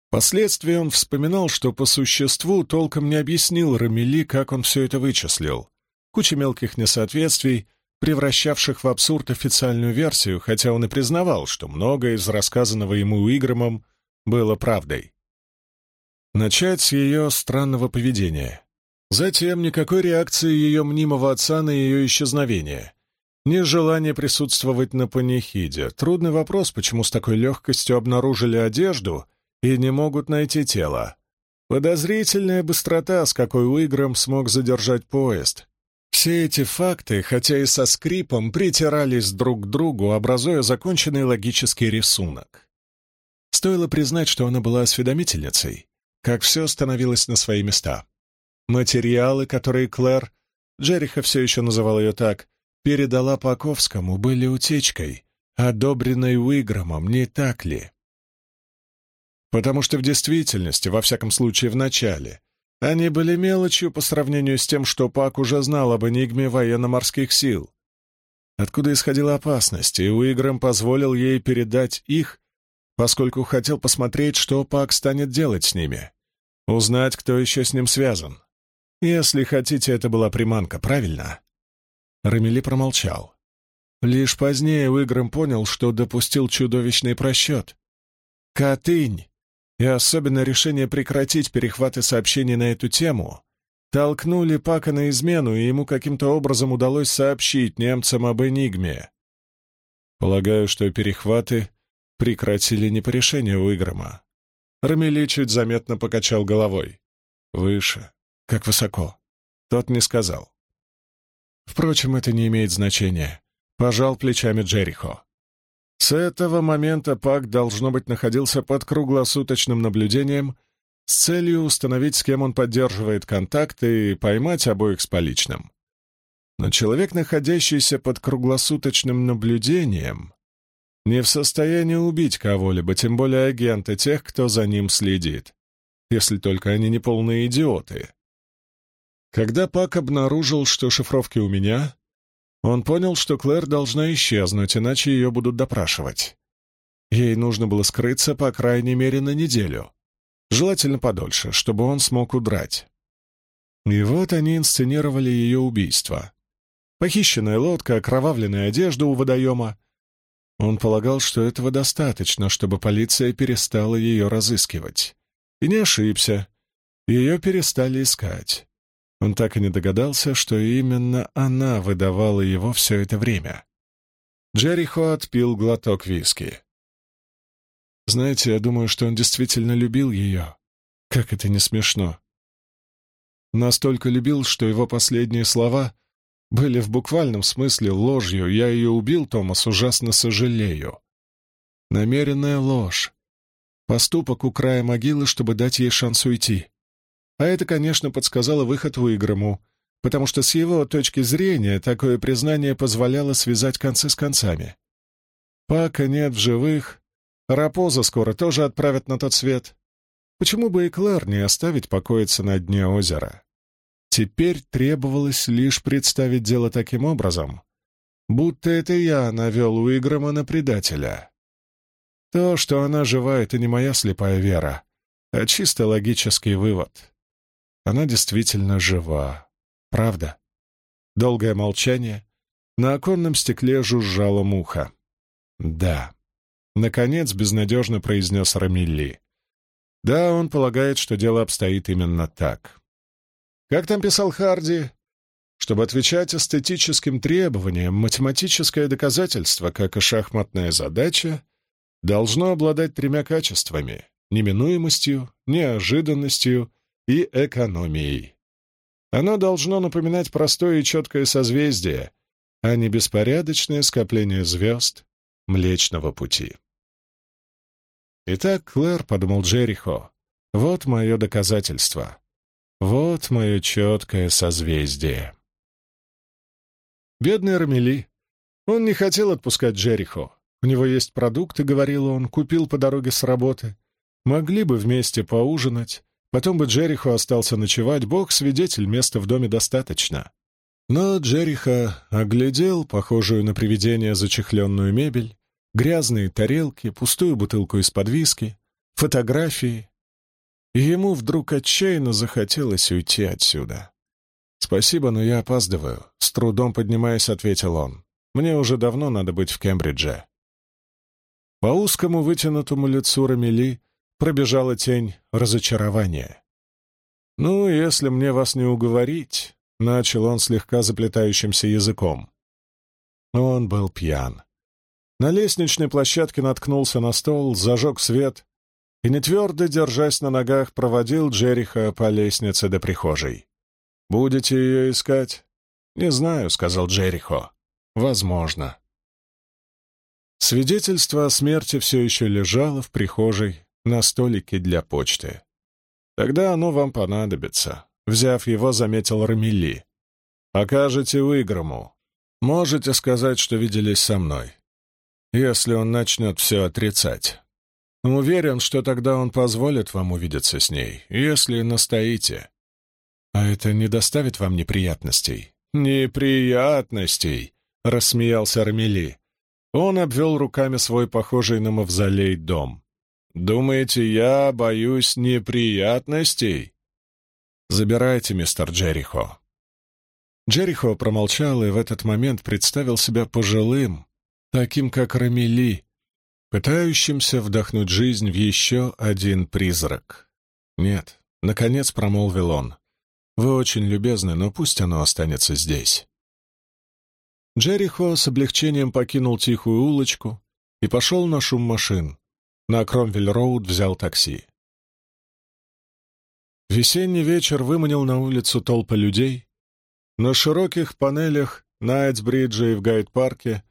Впоследствии он вспоминал, что по существу толком не объяснил Рамели, как он все это вычислил. Куча мелких несоответствий, превращавших в абсурд официальную версию, хотя он и признавал, что многое из рассказанного ему Уиграмом было правдой. Начать с ее странного поведения. Затем никакой реакции ее мнимого отца на ее исчезновение. Нежелание присутствовать на панихиде. Трудный вопрос, почему с такой легкостью обнаружили одежду и не могут найти тело. Подозрительная быстрота, с какой Уиграм смог задержать поезд. Все эти факты, хотя и со скрипом, притирались друг к другу, образуя законченный логический рисунок. Стоило признать, что она была осведомительницей, как все становилось на свои места. Материалы, которые Клэр, Джериха все еще называл ее так, передала Паковскому, были утечкой, одобренной Уиграмом, не так ли? Потому что в действительности, во всяком случае в начале, они были мелочью по сравнению с тем, что Пак уже знал об энигме военно-морских сил. Откуда исходила опасность, и Уиграм позволил ей передать их, поскольку хотел посмотреть, что Пак станет делать с ними. Узнать, кто еще с ним связан. Если хотите, это была приманка, правильно?» Рамели промолчал. Лишь позднее Уиграм понял, что допустил чудовищный просчет. Катынь, и особенно решение прекратить перехваты сообщений на эту тему, толкнули Пака на измену, и ему каким-то образом удалось сообщить немцам об Энигме. Полагаю, что перехваты прекратили не по решению Уиграма. Рамели чуть заметно покачал головой. Выше, как высоко. Тот не сказал. Впрочем, это не имеет значения. Пожал плечами Джерихо. С этого момента Пак, должно быть, находился под круглосуточным наблюдением с целью установить, с кем он поддерживает контакт и поймать обоих с поличным. Но человек, находящийся под круглосуточным наблюдением, не в состоянии убить кого-либо, тем более агента тех, кто за ним следит, если только они не полные идиоты. Когда Пак обнаружил, что шифровки у меня, он понял, что Клэр должна исчезнуть, иначе ее будут допрашивать. Ей нужно было скрыться, по крайней мере, на неделю. Желательно подольше, чтобы он смог удрать. И вот они инсценировали ее убийство. Похищенная лодка, окровавленная одежда у водоема. Он полагал, что этого достаточно, чтобы полиция перестала ее разыскивать. И не ошибся. Ее перестали искать. Он так и не догадался, что именно она выдавала его все это время. Джерихо отпил глоток виски. «Знаете, я думаю, что он действительно любил ее. Как это не смешно. Настолько любил, что его последние слова были в буквальном смысле ложью. Я ее убил, Томас, ужасно сожалею. Намеренная ложь. Поступок у края могилы, чтобы дать ей шанс уйти. А это, конечно, подсказало выход Уиграму, потому что с его точки зрения такое признание позволяло связать концы с концами. Пака нет в живых, Рапоза скоро тоже отправят на тот свет. Почему бы и Клэр не оставить покоиться на дне озера? Теперь требовалось лишь представить дело таким образом, будто это я навел Уиграма на предателя. То, что она жива, — это не моя слепая вера, а чисто логический вывод. Она действительно жива. Правда? Долгое молчание. На оконном стекле жужжала муха. «Да». Наконец безнадежно произнес Рамилли. «Да, он полагает, что дело обстоит именно так. Как там писал Харди? Чтобы отвечать эстетическим требованиям, математическое доказательство, как и шахматная задача, должно обладать тремя качествами — неминуемостью, неожиданностью и экономией. Оно должно напоминать простое и четкое созвездие, а не беспорядочное скопление звезд Млечного Пути. «Итак, Клэр», — подумал Джерихо, — «вот мое доказательство. Вот мое четкое созвездие». Бедный Рамели. Он не хотел отпускать Джерихо. У него есть продукты, говорил он, купил по дороге с работы. Могли бы вместе поужинать, потом бы Джерихо остался ночевать, бог свидетель, места в доме достаточно. Но Джериха оглядел похожую на привидение зачехленную мебель, грязные тарелки, пустую бутылку из-под виски, фотографии, и ему вдруг отчаянно захотелось уйти отсюда. «Спасибо, но я опаздываю», — с трудом поднимаясь, ответил он. «Мне уже давно надо быть в Кембридже». По узкому вытянутому лицу Рамели пробежала тень разочарования. «Ну, если мне вас не уговорить», — начал он слегка заплетающимся языком. Он был пьян. На лестничной площадке наткнулся на стол, зажег свет и, не твердо держась на ногах, проводил Джериха по лестнице до прихожей. «Будете ее искать?» «Не знаю», — сказал Джерихо. «Возможно». Свидетельство о смерти все еще лежало в прихожей на столике для почты. «Тогда оно вам понадобится», — взяв его, заметил Рамили. «Окажете выигрому. Можете сказать, что виделись со мной если он начнет все отрицать. Уверен, что тогда он позволит вам увидеться с ней, если настоите. А это не доставит вам неприятностей? Неприятностей, — рассмеялся Рамели. Он обвел руками свой похожий на мавзолей дом. «Думаете, я боюсь неприятностей?» «Забирайте, мистер Джерихо». Джерихо промолчал и в этот момент представил себя пожилым, таким как Рамели, пытающимся вдохнуть жизнь в еще один призрак. «Нет», — наконец промолвил он, — «вы очень любезны, но пусть оно останется здесь». Джерихо с облегчением покинул тихую улочку и пошел на шум машин. На Кромвель-Роуд взял такси. Весенний вечер выманил на улицу толпы людей. На широких панелях Найтсбриджа и в Гайд-парке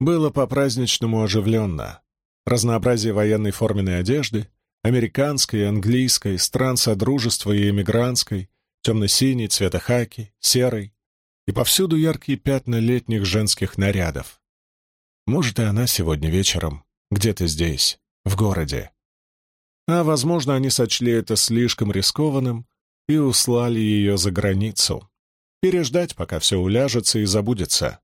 было по-праздничному оживленно. Разнообразие военной форменной одежды, американской, английской, стран Содружества и эмигрантской, темно-синий, цвета хаки, серый, и повсюду яркие пятна летних женских нарядов. Может, и она сегодня вечером где-то здесь, в городе. А, возможно, они сочли это слишком рискованным и услали ее за границу. Переждать, пока все уляжется и забудется.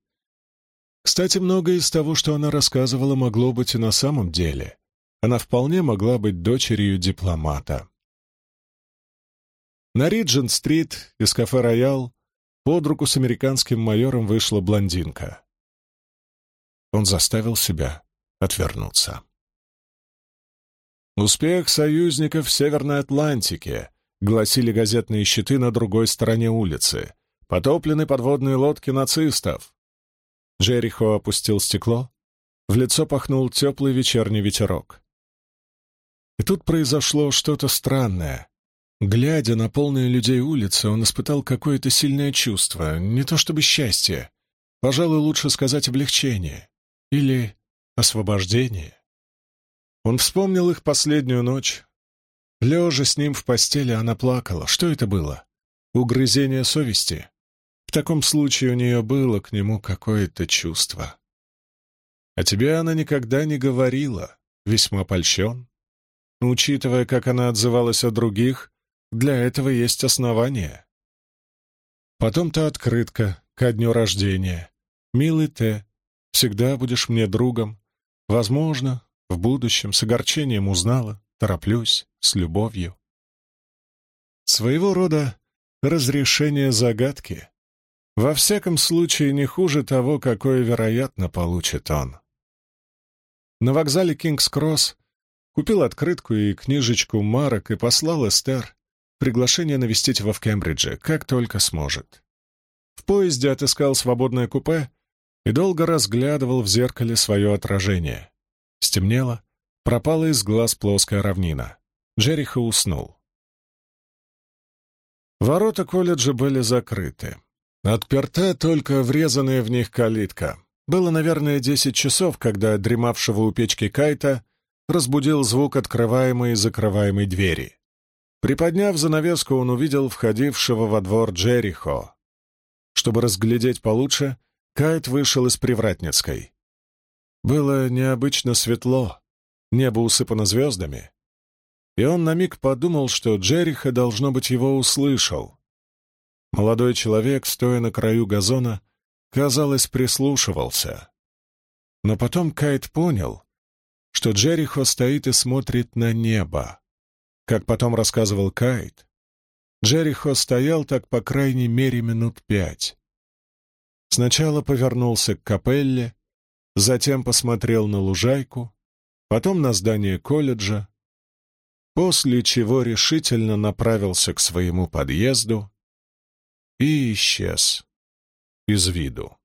Кстати, многое из того, что она рассказывала, могло быть и на самом деле. Она вполне могла быть дочерью дипломата. На Риджент-стрит из кафе «Роял» под руку с американским майором вышла блондинка. Он заставил себя отвернуться. «Успех союзников в Северной Атлантике», — гласили газетные щиты на другой стороне улицы. «Потоплены подводные лодки нацистов. Джерихо опустил стекло. В лицо пахнул теплый вечерний ветерок. И тут произошло что-то странное. Глядя на полные людей улицы, он испытал какое-то сильное чувство, не то чтобы счастье, пожалуй, лучше сказать облегчение или освобождение. Он вспомнил их последнюю ночь. Лежа с ним в постели, она плакала. Что это было? Угрызение совести? Таком случае у нее было к нему какое-то чувство. А тебе она никогда не говорила, весьма польщен. Учитывая, как она отзывалась о других, для этого есть основания. Потом та открытка ко дню рождения. «Милый Т, всегда будешь мне другом. Возможно, в будущем с огорчением узнала, тороплюсь, с любовью». Своего рода разрешение загадки. Во всяком случае, не хуже того, какое, вероятно, получит он. На вокзале Кингс-Кросс купил открытку и книжечку марок и послал Эстер приглашение навестить его в Кембридже, как только сможет. В поезде отыскал свободное купе и долго разглядывал в зеркале свое отражение. Стемнело, пропала из глаз плоская равнина. Джериха уснул. Ворота колледжа были закрыты. Отперта только врезанная в них калитка. Было, наверное, десять часов, когда дремавшего у печки Кайта разбудил звук открываемой и закрываемой двери. Приподняв занавеску, он увидел входившего во двор Джерихо. Чтобы разглядеть получше, Кайт вышел из Привратницкой. Было необычно светло, небо усыпано звездами, и он на миг подумал, что Джериха, должно быть, его услышал. Молодой человек, стоя на краю газона, казалось, прислушивался. Но потом Кайт понял, что Джерихо стоит и смотрит на небо. Как потом рассказывал Кайт, Джерихо стоял так по крайней мере минут пять. Сначала повернулся к капелле, затем посмотрел на лужайку, потом на здание колледжа, после чего решительно направился к своему подъезду и исчез из виду.